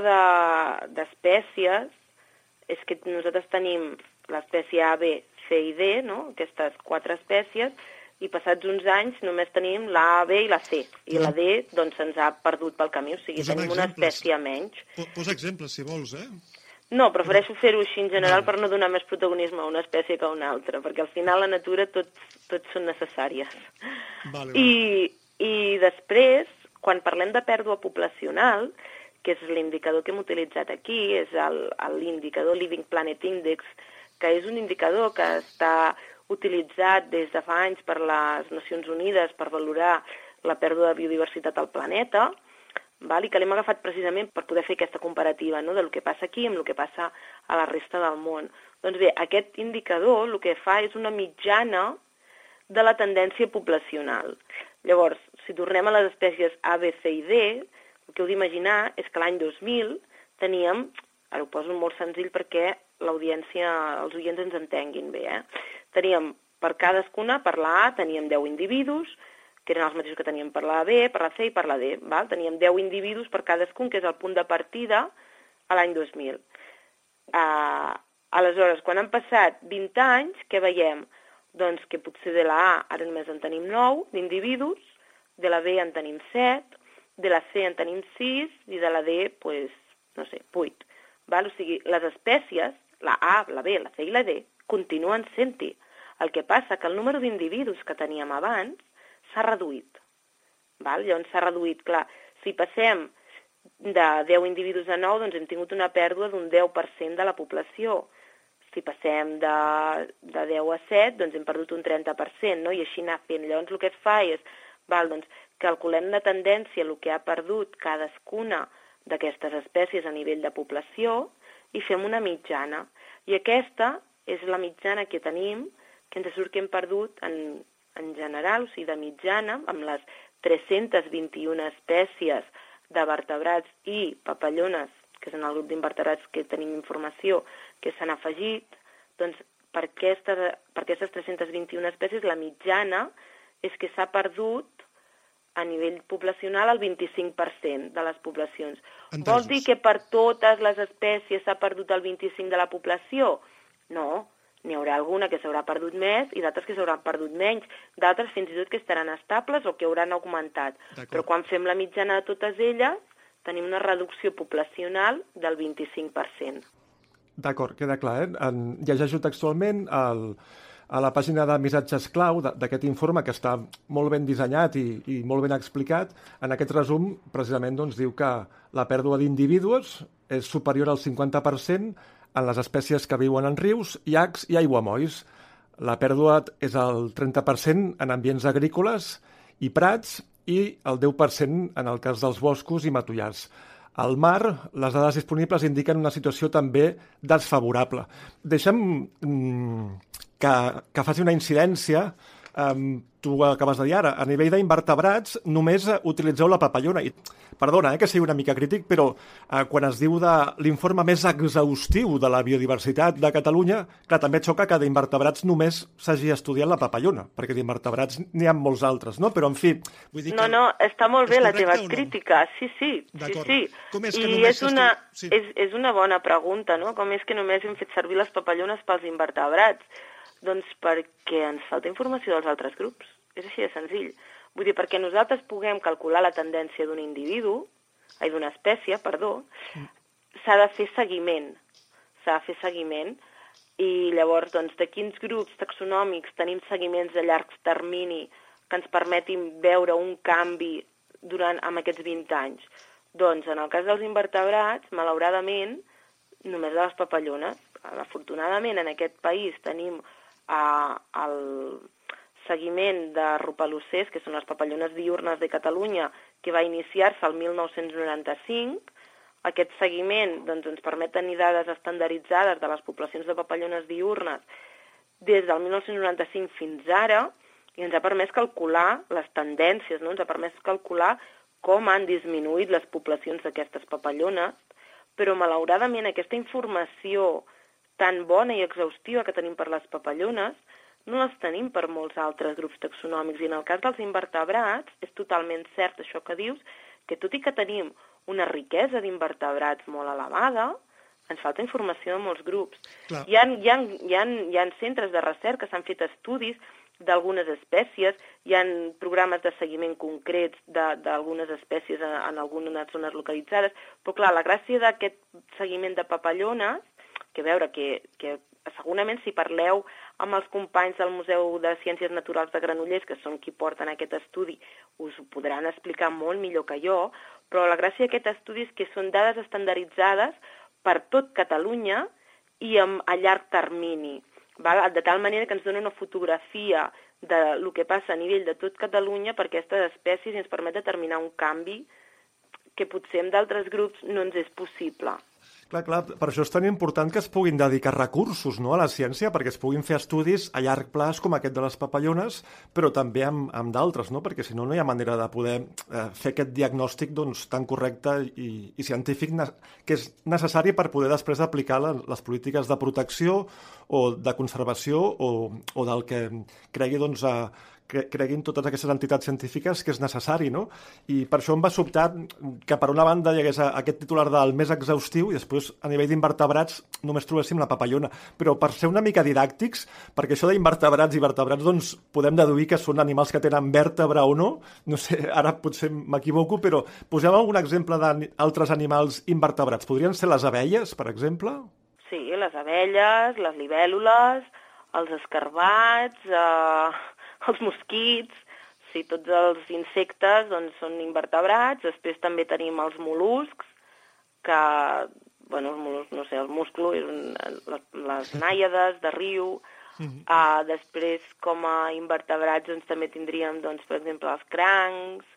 d'espècies de, és que nosaltres tenim l'espècie A, B, C i D, no? aquestes quatre espècies, i passats uns anys només tenim la A, B i la C. I la D doncs se'ns ha perdut pel camí, o sigui, Posa'm tenim una exemples. espècie menys. Po- Posa exemples, si vols, eh? No, prefereixo fer-ho així en general per no donar més protagonisme a una espècie que a una altra, perquè al final la natura tots, tots són necessàries. Vale, vale. I, I després, quan parlem de pèrdua poblacional, que és l'indicador que hem utilitzat aquí, és l'indicador Living Planet Index, que és un indicador que està utilitzat des de fa anys per les Nacions Unides per valorar la pèrdua de biodiversitat al planeta, val? i que l'hem agafat precisament per poder fer aquesta comparativa no? del que passa aquí amb el que passa a la resta del món. Doncs bé, aquest indicador el que fa és una mitjana de la tendència poblacional. Llavors, si tornem a les espècies A, B, C i D, el que heu d'imaginar és que l'any 2000 teníem, ara ho poso molt senzill perquè l'audiència, els oients ens entenguin bé, eh? teníem per cadascuna, per la A teníem 10 individus, que eren els mateixos que teníem per la B, per la C i per la D. Val? Teníem 10 individus per cadascun, que és el punt de partida a l'any 2000. Uh, aleshores, quan han passat 20 anys, què veiem? Doncs que potser de la A ara només en tenim 9 d'individus, de la B en tenim 7, de la C en tenim 6 i de la D, pues, no sé, 8. Val? O sigui, les espècies, la A, la B, la C i la D, continuen sent-hi. El que passa que el número d'individus que teníem abans s'ha reduït. Val? Llavors s'ha reduït, clar, si passem de 10 individus a 9, doncs hem tingut una pèrdua d'un 10% de la població. Si passem de, de 10 a 7, doncs hem perdut un 30%, no? i així anar fent. Llavors el que es fa és, val, doncs, calculem la tendència, el que ha perdut cadascuna d'aquestes espècies a nivell de població i fem una mitjana. I aquesta és la mitjana que tenim, que ens surt que hem perdut en, en general, o sigui, de mitjana, amb les 321 espècies de vertebrats i papallones, que són el grup d'invertebrats que tenim informació, que s'han afegit, doncs per aquestes, per aquestes 321 espècies la mitjana és que s'ha perdut a nivell poblacional el 25% de les poblacions. Entesos. Vol dir que per totes les espècies s'ha perdut el 25% de la població? No, n'hi haurà alguna que s'haurà perdut més i d'altres que s'hauran perdut menys, d'altres fins i tot que estaran estables o que hauran augmentat. Però quan fem la mitjana de totes elles, tenim una reducció poblacional del 25%. D'acord, queda clar. Eh? En, llegeixo textualment el, a la pàgina de missatges clau d'aquest informe, que està molt ben dissenyat i, i molt ben explicat. En aquest resum, precisament, doncs, diu que la pèrdua d'individus és superior al 50% en les espècies que viuen en rius, llacs i aiguamolls. La pèrdua és el 30% en ambients agrícoles i prats i el 10% en el cas dels boscos i matollars. Al mar, les dades disponibles indiquen una situació també desfavorable. Deixa'm mm, que, que faci una incidència. Um, tu acabes de dir ara. A nivell d'invertebrats, només eh, utilitzeu la papallona. I, perdona, eh, que sigui una mica crític, però eh, quan es diu de l'informe més exhaustiu de la biodiversitat de Catalunya, clar, també xoca que d'invertebrats només s'hagi estudiat la papallona, perquè d'invertebrats n'hi ha molts altres, no? Però, en fi, Vull dir No, que... no, està molt bé la teva no? crítica, sí, sí, sí, D'acord. sí. Com és que I només és una, sí. és, és una bona pregunta, no? Com és que només hem fet servir les papallones pels invertebrats? Doncs perquè ens falta informació dels altres grups. És així de senzill. Vull dir, perquè nosaltres puguem calcular la tendència d'un individu, ai, d'una espècie, perdó, s'ha de fer seguiment. S'ha de fer seguiment i llavors, doncs, de quins grups taxonòmics tenim seguiments de llarg termini que ens permetin veure un canvi durant amb aquests 20 anys? Doncs, en el cas dels invertebrats, malauradament, només de les papallones. Afortunadament, en aquest país tenim uh, el seguiment de rupalocers, que són les papallones diurnes de Catalunya, que va iniciar-se el 1995. Aquest seguiment doncs, ens permet tenir dades estandarditzades de les poblacions de papallones diurnes des del 1995 fins ara i ens ha permès calcular les tendències, no? ens ha permès calcular com han disminuït les poblacions d'aquestes papallones, però malauradament aquesta informació tan bona i exhaustiva que tenim per les papallones no les tenim per molts altres grups taxonòmics. I en el cas dels invertebrats és totalment cert això que dius, que tot i que tenim una riquesa d'invertebrats molt elevada, ens falta informació de molts grups. Clar. Hi ha, hi, ha, hi, ha, hi ha centres de recerca, s'han fet estudis d'algunes espècies, hi ha programes de seguiment concrets de- d'algunes espècies en, en algunes zones localitzades, però clar, la gràcia d'aquest seguiment de papallones, que veure, que, que segurament si parleu amb els companys del Museu de Ciències Naturals de Granollers, que són qui porten aquest estudi, us ho podran explicar molt millor que jo, però la gràcia d'aquest estudi és que són dades estandarditzades per tot Catalunya i amb, a llarg termini, val? de tal manera que ens dona una fotografia de lo que passa a nivell de tot Catalunya per aquestes espècies i ens permet determinar un canvi que potser amb d'altres grups no ens és possible. Clar, clar, per això és tan important que es puguin dedicar recursos no, a la ciència, perquè es puguin fer estudis a llarg plaç com aquest de les papallones, però també amb, amb d'altres, no? perquè si no, no hi ha manera de poder eh, fer aquest diagnòstic doncs, tan correcte i, i científic que és necessari per poder després aplicar la, les polítiques de protecció o de conservació o, o del que cregui doncs, a, creguin totes aquestes entitats científiques que és necessari, no? I per això em va sobtar que per una banda hi hagués aquest titular del més exhaustiu i després a nivell d'invertebrats només trobéssim la papallona. Però per ser una mica didàctics, perquè això d'invertebrats i vertebrats doncs podem deduir que són animals que tenen vèrtebra o no, no sé, <laughs> ara potser m'equivoco, però posem algun exemple d'altres animals invertebrats. Podrien ser les abelles, per exemple? Sí, les abelles, les libèl·lules, els escarbats, eh, els mosquits, sí, tots els insectes doncs, són invertebrats. Després també tenim els mol·luscs, que, bueno, els mol·luscs, no sé, el musclo, és un, les, les nàiades de riu. Uh, després, com a invertebrats, doncs, també tindríem, doncs, per exemple, els crancs.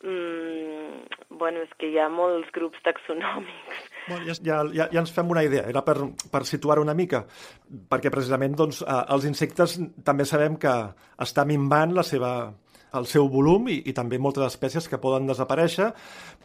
Mm, bueno, és que hi ha molts grups taxonòmics. Bueno, ja, Ja, ja, ens fem una idea, era per, per situar una mica, perquè precisament doncs, eh, els insectes també sabem que està minvant la seva, el seu volum i, i també moltes espècies que poden desaparèixer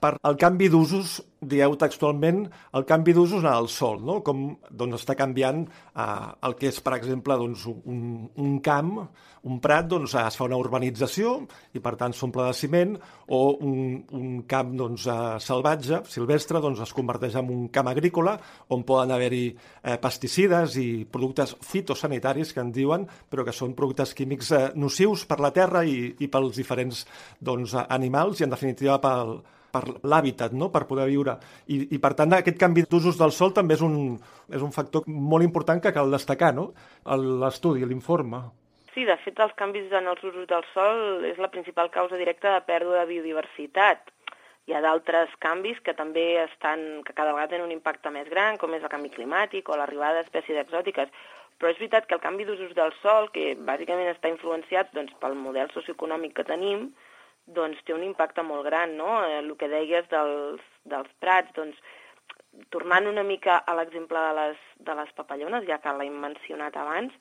per el canvi d'usos, dieu textualment, el canvi d'usos el sol, no? com doncs, està canviant eh, el que és, per exemple, doncs, un, un camp, un prat, doncs, es fa una urbanització i, per tant, s'omple de ciment, o un, un camp doncs, eh, salvatge, silvestre, doncs, es converteix en un camp agrícola on poden haver-hi eh, pesticides i productes fitosanitaris, que en diuen, però que són productes químics eh, nocius per la terra i, i pels diferents doncs, eh, animals i, en definitiva, pel, per l'hàbitat, no? per poder viure. I, I, per tant, aquest canvi d'usos del sol també és un, és un factor molt important que cal destacar, no? L'estudi, l'informe. Sí, de fet, els canvis en els usos del sol és la principal causa directa de pèrdua de biodiversitat. Hi ha d'altres canvis que també estan, que cada vegada tenen un impacte més gran, com és el canvi climàtic o l'arribada d'espècies exòtiques. Però és veritat que el canvi d'usos del sol, que bàsicament està influenciat doncs, pel model socioeconòmic que tenim, doncs té un impacte molt gran, no? Eh, El que deies dels, dels prats, doncs, tornant una mica a l'exemple de, les, de les papallones, ja que l'hem mencionat abans,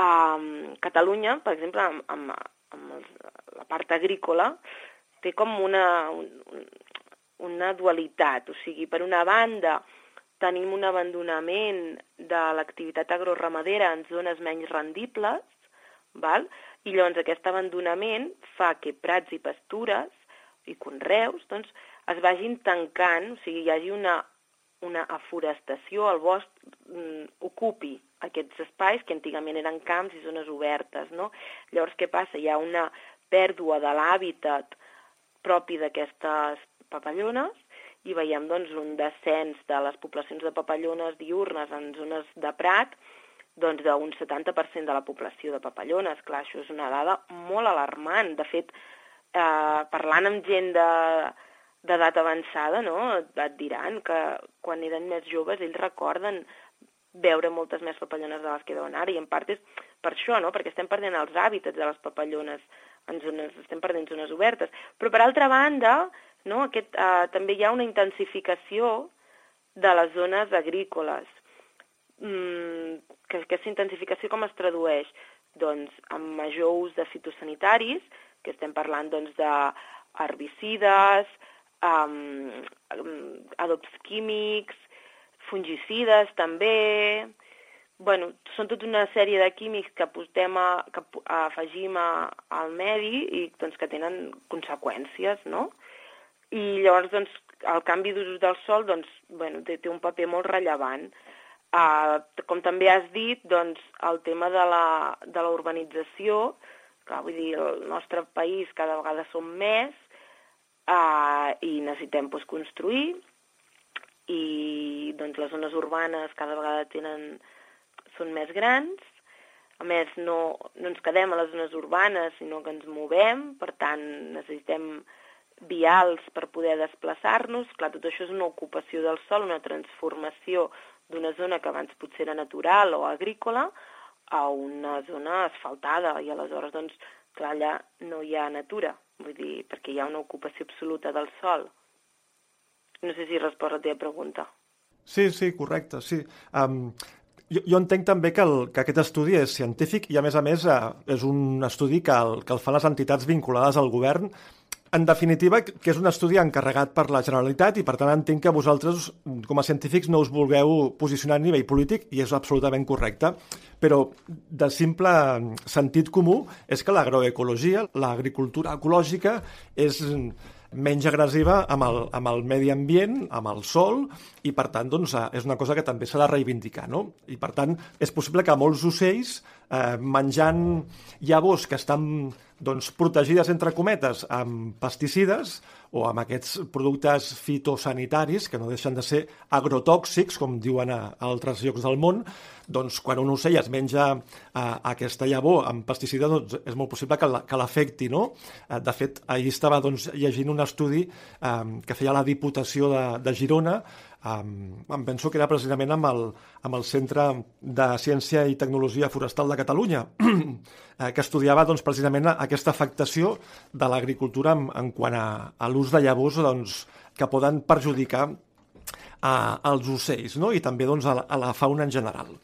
um, Catalunya, per exemple, amb, amb, amb els, la part agrícola, té com una, un, una dualitat. O sigui, per una banda, tenim un abandonament de l'activitat agroramadera en zones menys rendibles, val? I llavors aquest abandonament fa que prats i pastures i conreus doncs, es vagin tancant, o sigui, hi hagi una, una aforestació, el bosc mm, ocupi aquests espais que antigament eren camps i zones obertes. No? Llavors, què passa? Hi ha una pèrdua de l'hàbitat propi d'aquestes papallones i veiem doncs, un descens de les poblacions de papallones diurnes en zones de prat doncs d'un 70% de la població de papallones. Clar, això és una dada molt alarmant. De fet, eh, parlant amb gent de d'edat avançada, no? et diran que quan eren més joves ells recorden veure moltes més papallones de les que veuen ara, i en part és per això, no? perquè estem perdent els hàbitats de les papallones, en zones, estem perdent zones obertes. Però per altra banda, no? Aquest, eh, també hi ha una intensificació de les zones agrícoles. Mm, que aquesta intensificació com es tradueix? Doncs amb major ús de fitosanitaris, que estem parlant doncs, de herbicides, um, adobs químics, fungicides també, bueno, són tota una sèrie de químics que, postem a, que afegim a, al medi i doncs, que tenen conseqüències, no? I llavors, doncs, el canvi d'ús del sol doncs, bueno, té, té un paper molt rellevant. Uh, com també has dit, doncs, el tema de la, de la urbanització, clar, vull dir, el nostre país cada vegada som més uh, i necessitem doncs, construir i doncs, les zones urbanes cada vegada tenen, són més grans a més, no, no ens quedem a les zones urbanes, sinó que ens movem, per tant, necessitem vials per poder desplaçar-nos. Clar, tot això és una ocupació del sol, una transformació d'una zona que abans potser era natural o agrícola a una zona asfaltada i aleshores, doncs, clar, allà no hi ha natura, vull dir, perquè hi ha una ocupació absoluta del sol. No sé si respost a la teva pregunta. Sí, sí, correcte, sí. Um, jo, jo entenc també que, el, que aquest estudi és científic i, a més a més, eh, és un estudi que el, que el fan les entitats vinculades al govern en definitiva, que és un estudi encarregat per la Generalitat i, per tant, entenc que vosaltres, com a científics, no us vulgueu posicionar a nivell polític i és absolutament correcte. Però, de simple sentit comú, és que l'agroecologia, l'agricultura ecològica, és menys agressiva amb el, amb el medi ambient, amb el sol, i per tant doncs, és una cosa que també s'ha de reivindicar. No? I per tant és possible que molts ocells eh, menjant llavors que estan doncs, protegides, entre cometes, amb pesticides o amb aquests productes fitosanitaris, que no deixen de ser agrotòxics, com diuen a, altres llocs del món, doncs quan un ocell es menja eh, aquesta llavor amb pesticida, doncs és molt possible que l'afecti, no? Eh, de fet, ahir estava doncs, llegint un estudi eh, que feia la Diputació de, de Girona Um, em penso que era precisament amb el, amb el Centre de Ciència i Tecnologia Forestal de Catalunya, <clears throat> eh, que estudiava doncs, precisament aquesta afectació de l'agricultura en, en quant a, a l'ús de llavors doncs, que poden perjudicar a, als ocells no? i també doncs, a, la, a la fauna en general.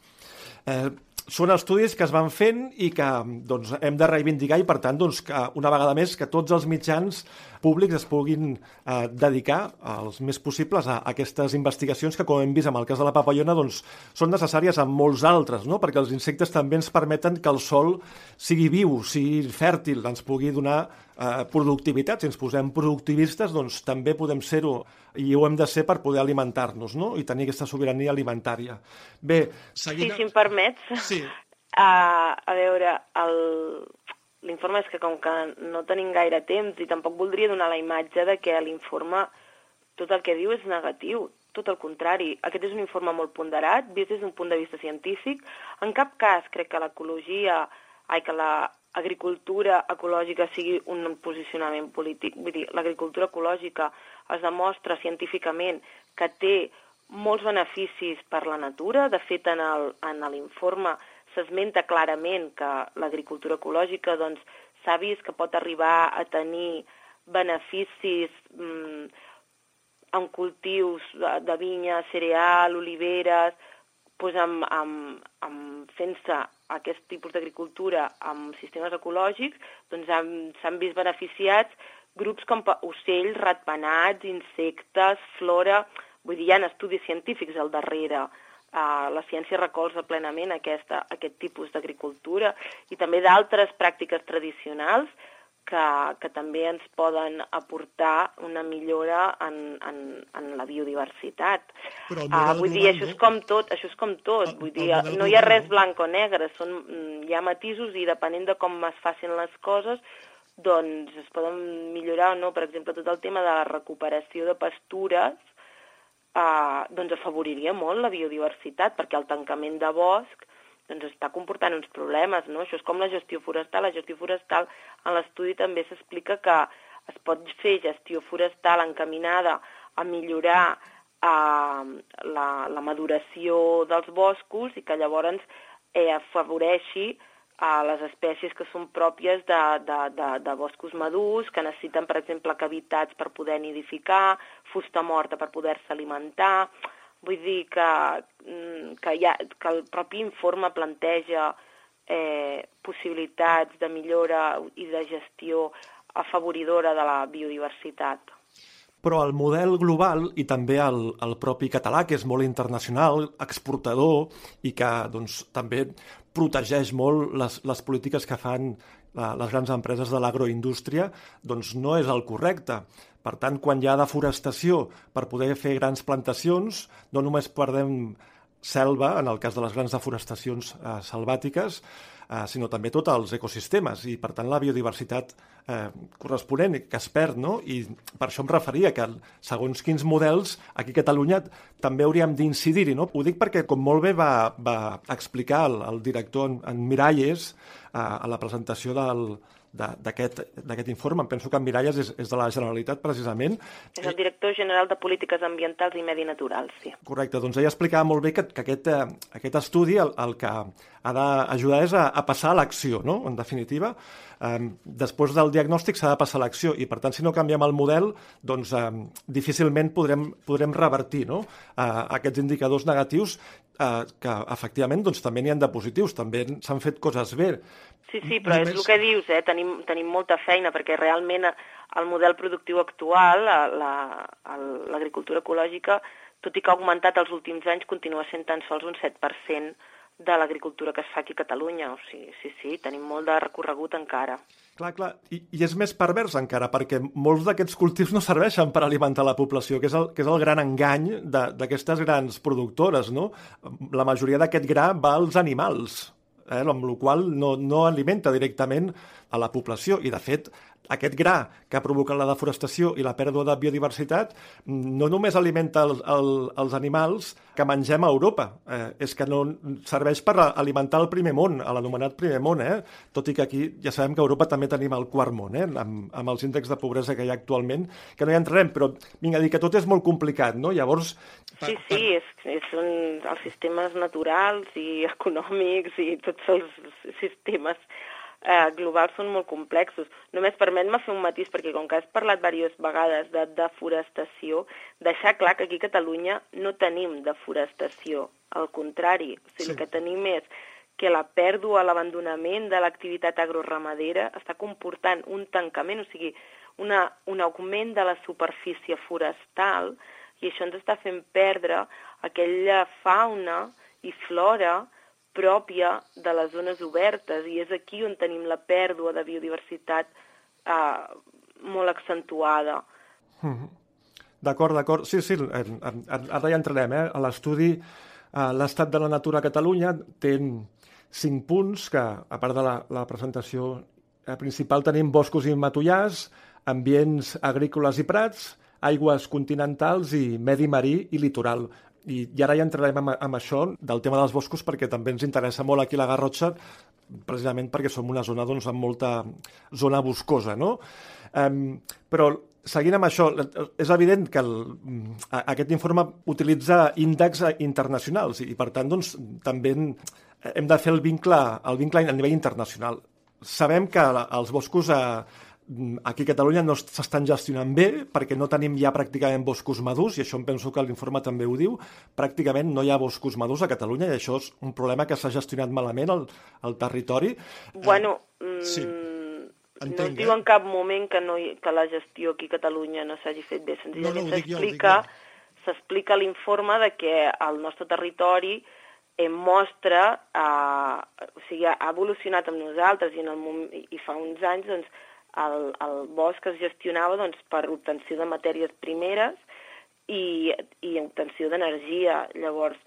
Eh, són estudis que es van fent i que doncs, hem de reivindicar i, per tant, doncs, que una vegada més que tots els mitjans públics es puguin eh, dedicar els més possibles a, a aquestes investigacions que, com hem vist amb el cas de la papallona, doncs, són necessàries en molts altres, no? perquè els insectes també ens permeten que el sol sigui viu, sigui fèrtil, ens pugui donar eh, productivitat. Si ens posem productivistes, doncs també podem ser-ho i ho hem de ser per poder alimentar-nos no? i tenir aquesta sobirania alimentària. Bé, seguint... Sí, si em permets. Sí. Uh, a veure, el, L'informe és que com que no tenim gaire temps i tampoc voldria donar la imatge de que l'informe tot el que diu és negatiu, tot el contrari. Aquest és un informe molt ponderat, vist des d'un punt de vista científic. En cap cas crec que l'ecologia, ai, que l'agricultura ecològica sigui un posicionament polític. Vull dir, l'agricultura ecològica es demostra científicament que té molts beneficis per la natura. De fet, en l'informe s'esmenta clarament que l'agricultura ecològica doncs, s'ha vist que pot arribar a tenir beneficis mm, en cultius de, de vinya, cereal, oliveres, doncs amb, amb, amb fent-se aquest tipus d'agricultura amb sistemes ecològics, doncs s'han vist beneficiats grups com ocells, ratpenats, insectes, flora, vull dir, hi ha estudis científics al darrere Uh, la ciència recolza plenament aquesta, aquest tipus d'agricultura i també d'altres pràctiques tradicionals que, que també ens poden aportar una millora en, en, en la biodiversitat. Però uh, vull dir, això és com tot, això és com tot. El, vull dir, no hi ha res blanc o negre, són, mm, hi ha matisos i depenent de com es facin les coses, doncs es poden millorar o no. Per exemple, tot el tema de la recuperació de pastures, eh, doncs afavoriria molt la biodiversitat, perquè el tancament de bosc doncs està comportant uns problemes, no? Això és com la gestió forestal. La gestió forestal, en l'estudi també s'explica que es pot fer gestió forestal encaminada a millorar eh, la, la maduració dels boscos i que llavors eh, afavoreixi a les espècies que són pròpies de, de, de, de boscos madurs, que necessiten, per exemple, cavitats per poder nidificar, fusta morta per poder-se alimentar... Vull dir que, mm, que, ha, que el propi informe planteja eh, possibilitats de millora i de gestió afavoridora de la biodiversitat. Però el model global i també el, el propi català, que és molt internacional, exportador i que doncs, també protegeix molt les, les polítiques que fan les grans empreses de l'agroindústria, doncs no és el correcte, Per tant, quan hi ha deforestació per poder fer grans plantacions, no només perdem selva, en el cas de les grans deforestacions eh, selvàtiques, eh, sinó també tots els ecosistemes i, per tant, la biodiversitat eh, corresponent que es perd, no? I per això em referia que, segons quins models, aquí a Catalunya també hauríem d'incidir-hi, no? Ho dic perquè, com molt bé va, va explicar el, el director en, en Miralles eh, a la presentació del, d'aquest informe. Em penso que en Miralles és, és de la Generalitat, precisament. És el director general de Polítiques Ambientals i Medi Natural, sí. Correcte, doncs ella explicava molt bé que, que aquest, eh, aquest estudi el, el que ha d'ajudar és a, a passar a l'acció, no? en definitiva. Eh, després del diagnòstic s'ha de passar a l'acció i, per tant, si no canviem el model, doncs eh, difícilment podrem, podrem revertir no? eh, aquests indicadors negatius eh, que, efectivament, doncs, també n'hi han de positius, també s'han fet coses bé, Sí, sí, però Només... és el que dius, eh? tenim, tenim molta feina, perquè realment el model productiu actual, l'agricultura la, ecològica, tot i que ha augmentat els últims anys, continua sent tan sols un 7% de l'agricultura que es fa aquí a Catalunya. O sigui, sí, sí, tenim molt de recorregut encara. Clar, clar, I, i és més pervers encara, perquè molts d'aquests cultius no serveixen per alimentar la població, que és el, que és el gran engany d'aquestes grans productores, no? La majoria d'aquest gra va als animals eh, amb la qual no, no alimenta directament a la població. I, de fet, aquest gra que ha provocat la deforestació i la pèrdua de biodiversitat no només alimenta el, el, els animals que mengem a Europa, eh, és que no serveix per alimentar el primer món, l'anomenat primer món, eh? tot i que aquí ja sabem que a Europa també tenim el quart món, eh? amb, amb els índexs de pobresa que hi ha actualment, que no hi entrarem, però vinga, dir que tot és molt complicat, no? Llavors... Sí, sí, és, és, són els sistemes naturals i econòmics i tots els sistemes eh, globals són molt complexos. Només permet-me fer un matís, perquè com que has parlat diverses vegades de deforestació, deixar clar que aquí a Catalunya no tenim deforestació, al contrari, o sigui, sí. que tenim és que la pèrdua, l'abandonament de l'activitat agroramadera està comportant un tancament, o sigui, una, un augment de la superfície forestal i això ens està fent perdre aquella fauna i flora pròpia de les zones obertes i és aquí on tenim la pèrdua de biodiversitat eh, molt accentuada. Mm -hmm. D'acord, d'acord. Sí, sí, ara ja entrarem, eh? A l'estudi eh, l'estat de la natura a Catalunya té cinc punts que, a part de la, la presentació eh, principal, tenim boscos i matollars, ambients agrícoles i prats, aigües continentals i medi marí i litoral. I, i ara ja entrarem amb, amb això del tema dels boscos perquè també ens interessa molt aquí la Garrotxa precisament perquè som una zona doncs, amb molta zona boscosa, no? Um, però seguint amb això, és evident que el, aquest informe utilitza índexs internacionals i, per tant, doncs, també hem de fer el vincle, el vincle a nivell internacional. Sabem que els boscos eh, Mm, aquí a Catalunya no s'estan gestionant bé perquè no tenim ja pràcticament boscos madurs i això em penso que l'informe també ho diu pràcticament no hi ha boscos madurs a Catalunya i això és un problema que s'ha gestionat malament al, al territori Bueno, mm, sí. Entenc, no es diu eh? en cap moment que, no, que la gestió aquí a Catalunya no s'hagi fet bé senzillament no, no, s'explica s'explica l'informe de que el nostre territori eh, mostra, eh, o sigui, ha evolucionat amb nosaltres i, en el moment, i fa uns anys doncs, el, el bosc es gestionava doncs, per obtenció de matèries primeres i, i obtenció d'energia. Llavors,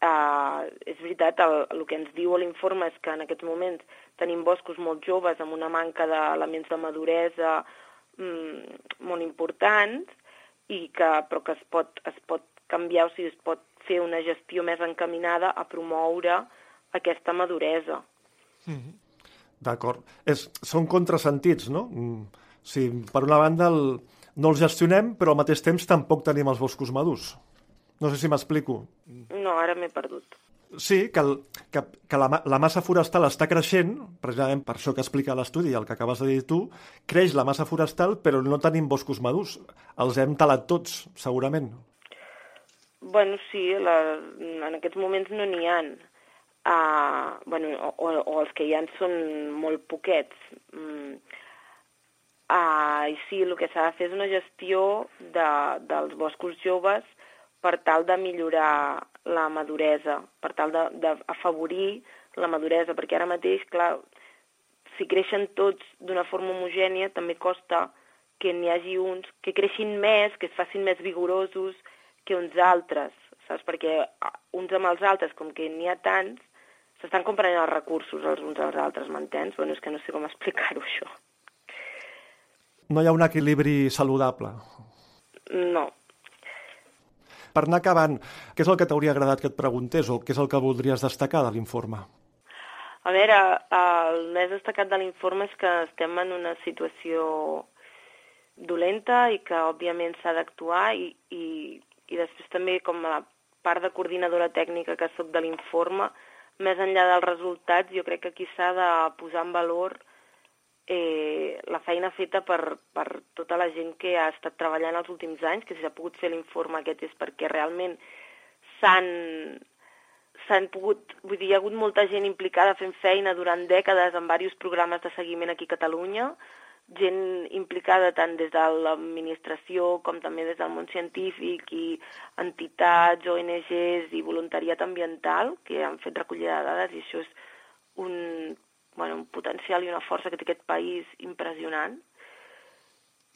eh, és veritat, el, el que ens diu l'informe és que en aquests moments tenim boscos molt joves amb una manca d'elements de maduresa mm, molt importants, i que, però que es pot, es pot canviar, o sigui, es pot fer una gestió més encaminada a promoure aquesta maduresa. Mm -hmm. D'acord. Són contrasentits, no? Mm, si per una banda el, no els gestionem, però al mateix temps tampoc tenim els boscos madurs. No sé si m'explico. No, ara m'he perdut. Sí, que, el, que, que la, la massa forestal està creixent, precisament per això que explica l'estudi, el que acabes de dir tu, creix la massa forestal, però no tenim boscos madurs. Els hem talat tots, segurament. Bueno, sí, la, en aquests moments no n'hi han uh, bueno, o, o els que hi ha són molt poquets. Mm. Uh, I sí, el que s'ha de fer és una gestió de, dels boscos joves per tal de millorar la maduresa, per tal d'afavorir la maduresa, perquè ara mateix, clar, si creixen tots d'una forma homogènia, també costa que n'hi hagi uns que creixin més, que es facin més vigorosos que uns altres, saps? Perquè uns amb els altres, com que n'hi ha tants, s'estan comprant els recursos els uns als altres, m'entens? Bueno, és que no sé com explicar-ho, això. No hi ha un equilibri saludable. No. Per anar acabant, què és el que t'hauria agradat que et preguntés o què és el que voldries destacar de l'informe? A veure, el més destacat de l'informe és que estem en una situació dolenta i que òbviament s'ha d'actuar i, i, i després també com a part de coordinadora tècnica que sóc de l'informe, més enllà dels resultats, jo crec que aquí s'ha de posar en valor eh, la feina feta per, per tota la gent que ha estat treballant els últims anys, que si s'ha pogut fer l'informe aquest és perquè realment s'han s'han pogut, vull dir, hi ha hagut molta gent implicada fent feina durant dècades en diversos programes de seguiment aquí a Catalunya, gent implicada tant des de l'administració com també des del món científic i entitats, ONGs i voluntariat ambiental que han fet recollida de dades i això és un, bueno, un potencial i una força que té aquest país impressionant.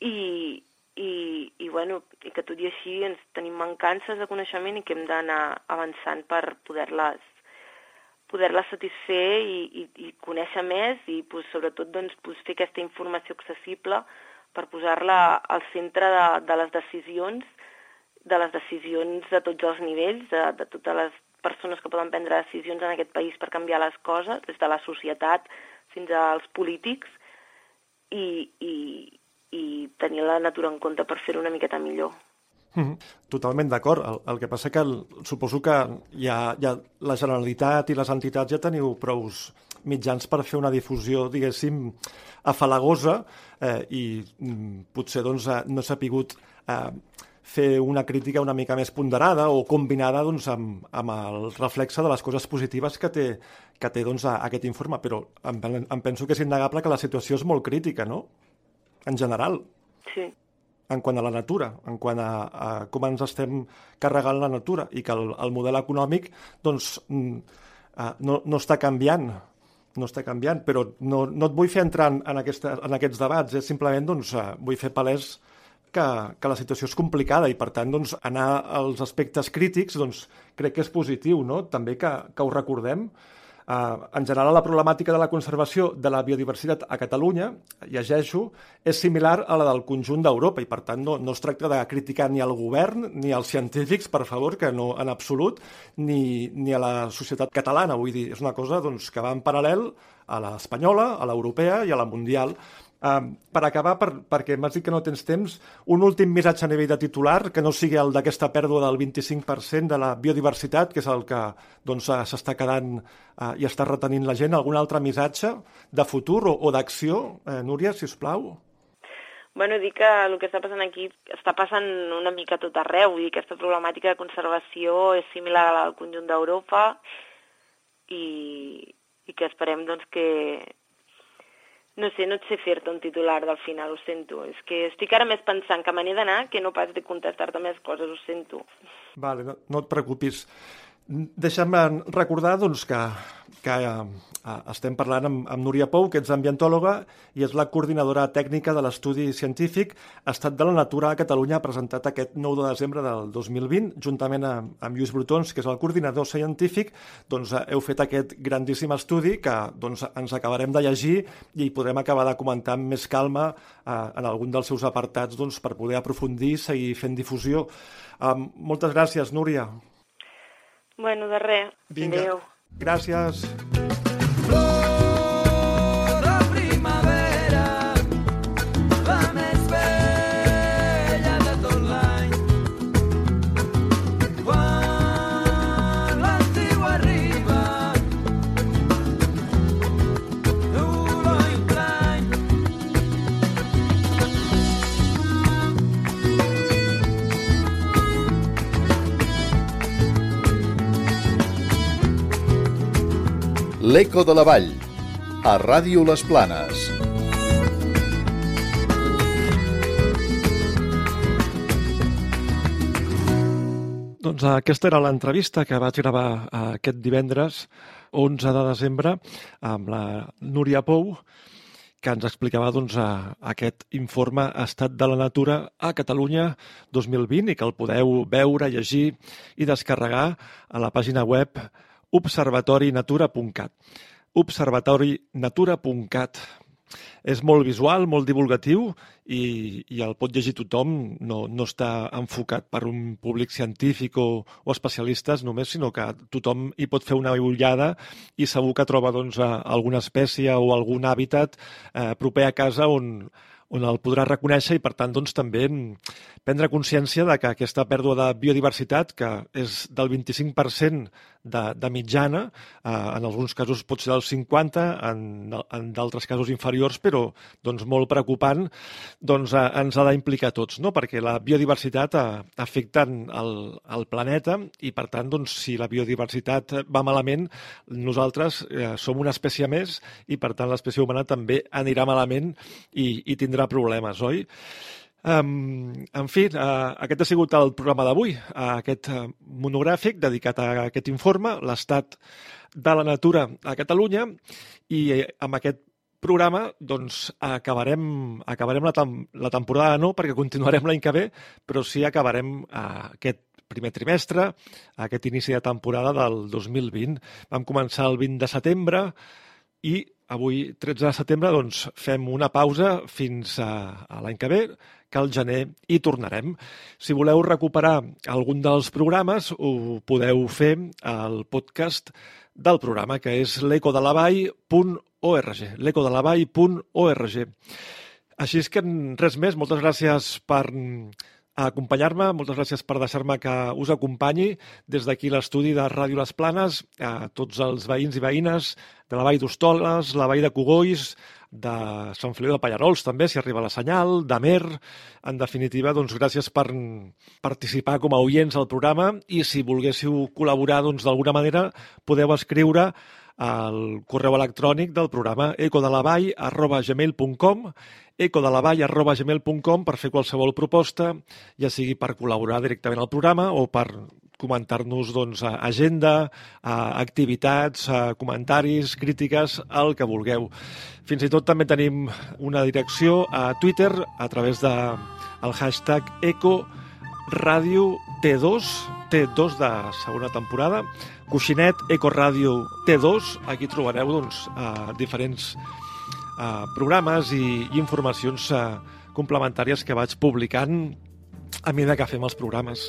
I, i, i, bueno, i que tot i així ens tenim mancances de coneixement i que hem d'anar avançant per poder-les poder-les satisfer i, i, i conèixer més i pues, sobretot doncs, pues, fer aquesta informació accessible per posar-la al centre de, de les decisions de les decisions de tots els nivells, de, de totes les persones que poden prendre decisions en aquest país per canviar les coses, des de la societat fins als polítics, i, i, i tenir la natura en compte per fer-ho una miqueta millor. Totalment d'acord. El, el que passa que el, suposo que ja, ja la Generalitat i les entitats ja teniu prous mitjans per fer una difusió, diguéssim, afalagosa eh, i mm, potser doncs, eh, no s'ha pogut eh, fer una crítica una mica més ponderada o combinada doncs, amb, amb el reflexe de les coses positives que té, que té doncs, aquest informe, però em, em penso que és innegable que la situació és molt crítica, no? en general. Sí. En quant a la natura, en quant a, a com ens estem carregant la natura i que el, el model econòmic doncs, mm, no, no està canviant, no està canviant, però no, no et vull fer entrar en, aquesta, en aquests debats, és simplement doncs, vull fer palès que, que la situació és complicada i, per tant, doncs, anar als aspectes crítics doncs, crec que és positiu, no? també que, que ho recordem, en general, la problemàtica de la conservació de la biodiversitat a Catalunya, llegeixo, és similar a la del conjunt d'Europa i, per tant, no, no es tracta de criticar ni al govern ni als científics, per favor, que no en absolut, ni, ni a la societat catalana. Vull dir, és una cosa doncs, que va en paral·lel a l'espanyola, a l'europea i a la mundial. Uh, per acabar, per, perquè m'has dit que no tens temps, un últim missatge a nivell de titular, que no sigui el d'aquesta pèrdua del 25% de la biodiversitat, que és el que doncs, eh, s'està doncs, quedant uh, i està retenint la gent. Algun altre missatge de futur o, o d'acció? Uh, Núria, si us plau. Bueno, dir que el que està passant aquí està passant una mica tot arreu i aquesta problemàtica de conservació és similar a la del conjunt d'Europa i, i que esperem doncs, que, no sé, no et sé fer-te un titular del final, ho sento. És que estic ara més pensant que me n'he d'anar que no pas de contestar-te més coses, ho sento. Vale, no, no et preocupis. Deixa'm recordar doncs, que, que eh, estem parlant amb, amb Núria Pou, que ets ambientòloga i és la coordinadora tècnica de l'estudi científic Estat de la Natura a Catalunya presentat aquest 9 de desembre del 2020, juntament amb, amb Lluís Brutons, que és el coordinador científic, doncs eh, heu fet aquest grandíssim estudi que doncs, ens acabarem de llegir i podrem acabar de comentar amb més calma eh, en algun dels seus apartats doncs, per poder aprofundir i seguir fent difusió. Eh, moltes gràcies, Núria. Bueno, de res. Vinga. Adéu. Gràcies. L'Eco de la Vall, a Ràdio Les Planes. Doncs aquesta era l'entrevista que vaig gravar aquest divendres, 11 de desembre, amb la Núria Pou, que ens explicava doncs, a, aquest informe Estat de la Natura a Catalunya 2020 i que el podeu veure, llegir i descarregar a la pàgina web observatorinatura.cat observatorinatura.cat és molt visual, molt divulgatiu i, i el pot llegir tothom, no, no està enfocat per un públic científic o, o especialistes només, sinó que tothom hi pot fer una ullada i segur que troba doncs, alguna espècie o algun hàbitat eh, proper a casa on, on el podrà reconèixer i, per tant, doncs, també prendre consciència de que aquesta pèrdua de biodiversitat, que és del 25% de, de mitjana, eh, en alguns casos pot ser del 50, en, en d'altres casos inferiors, però doncs, molt preocupant, doncs, eh, ens ha d'implicar tots, no? perquè la biodiversitat eh, afecta el, el planeta i, per tant, doncs, si la biodiversitat va malament, nosaltres eh, som una espècie més i, per tant, l'espècie humana també anirà malament i, i tindrà problemes, oi? Um, en fi, uh, aquest ha sigut el programa d'avui, uh, aquest uh, monogràfic dedicat a aquest informe, l'estat de la natura a Catalunya, i eh, amb aquest programa doncs, acabarem, acabarem la, tem la temporada, no, perquè continuarem l'any que ve, però sí acabarem uh, aquest primer trimestre, aquest inici de temporada del 2020. Vam començar el 20 de setembre i avui, 13 de setembre, doncs, fem una pausa fins a, a l'any que ve, que al gener hi tornarem. Si voleu recuperar algun dels programes, ho podeu fer al podcast del programa, que és l'ecodelavall.org, l'ecodelavall.org. Així és que res més, moltes gràcies per a acompanyar-me. Moltes gràcies per deixar-me que us acompanyi des d'aquí l'estudi de Ràdio Les Planes, a tots els veïns i veïnes de la Vall d'Hostoles, la Vall de Cogolls, de Sant Feliu de Pallarols també, si arriba la senyal, d'Amer. En definitiva, doncs gràcies per participar com a oients al programa i si volguéssiu col·laborar doncs d'alguna manera podeu escriure al correu electrònic del programa ecodelavall.gmail.com ecodelavall.gmail.com per fer qualsevol proposta, ja sigui per col·laborar directament al programa o per comentar-nos doncs, agenda, activitats, comentaris, crítiques, el que vulgueu. Fins i tot també tenim una direcció a Twitter a través de el hashtag EcoRadio T2, T2 de segona temporada, Coixinet Ecoradio T2, aquí trobareu doncs, eh, diferents eh, programes i, i informacions eh, complementàries que vaig publicant a mesura que fem els programes.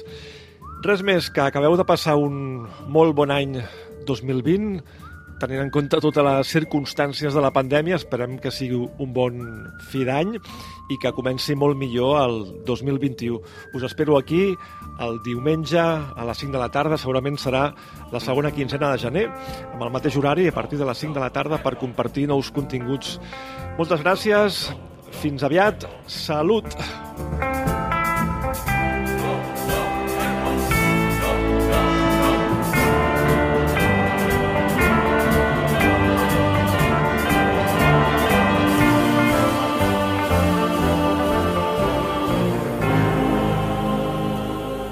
Res més, que acabeu de passar un molt bon any 2020, tenint en compte totes les circumstàncies de la pandèmia, esperem que sigui un bon fi d'any i que comenci molt millor el 2021. Us espero aquí el diumenge a les 5 de la tarda, segurament serà la segona quinzena de gener, amb el mateix horari, a partir de les 5 de la tarda, per compartir nous continguts. Moltes gràcies, fins aviat, salut!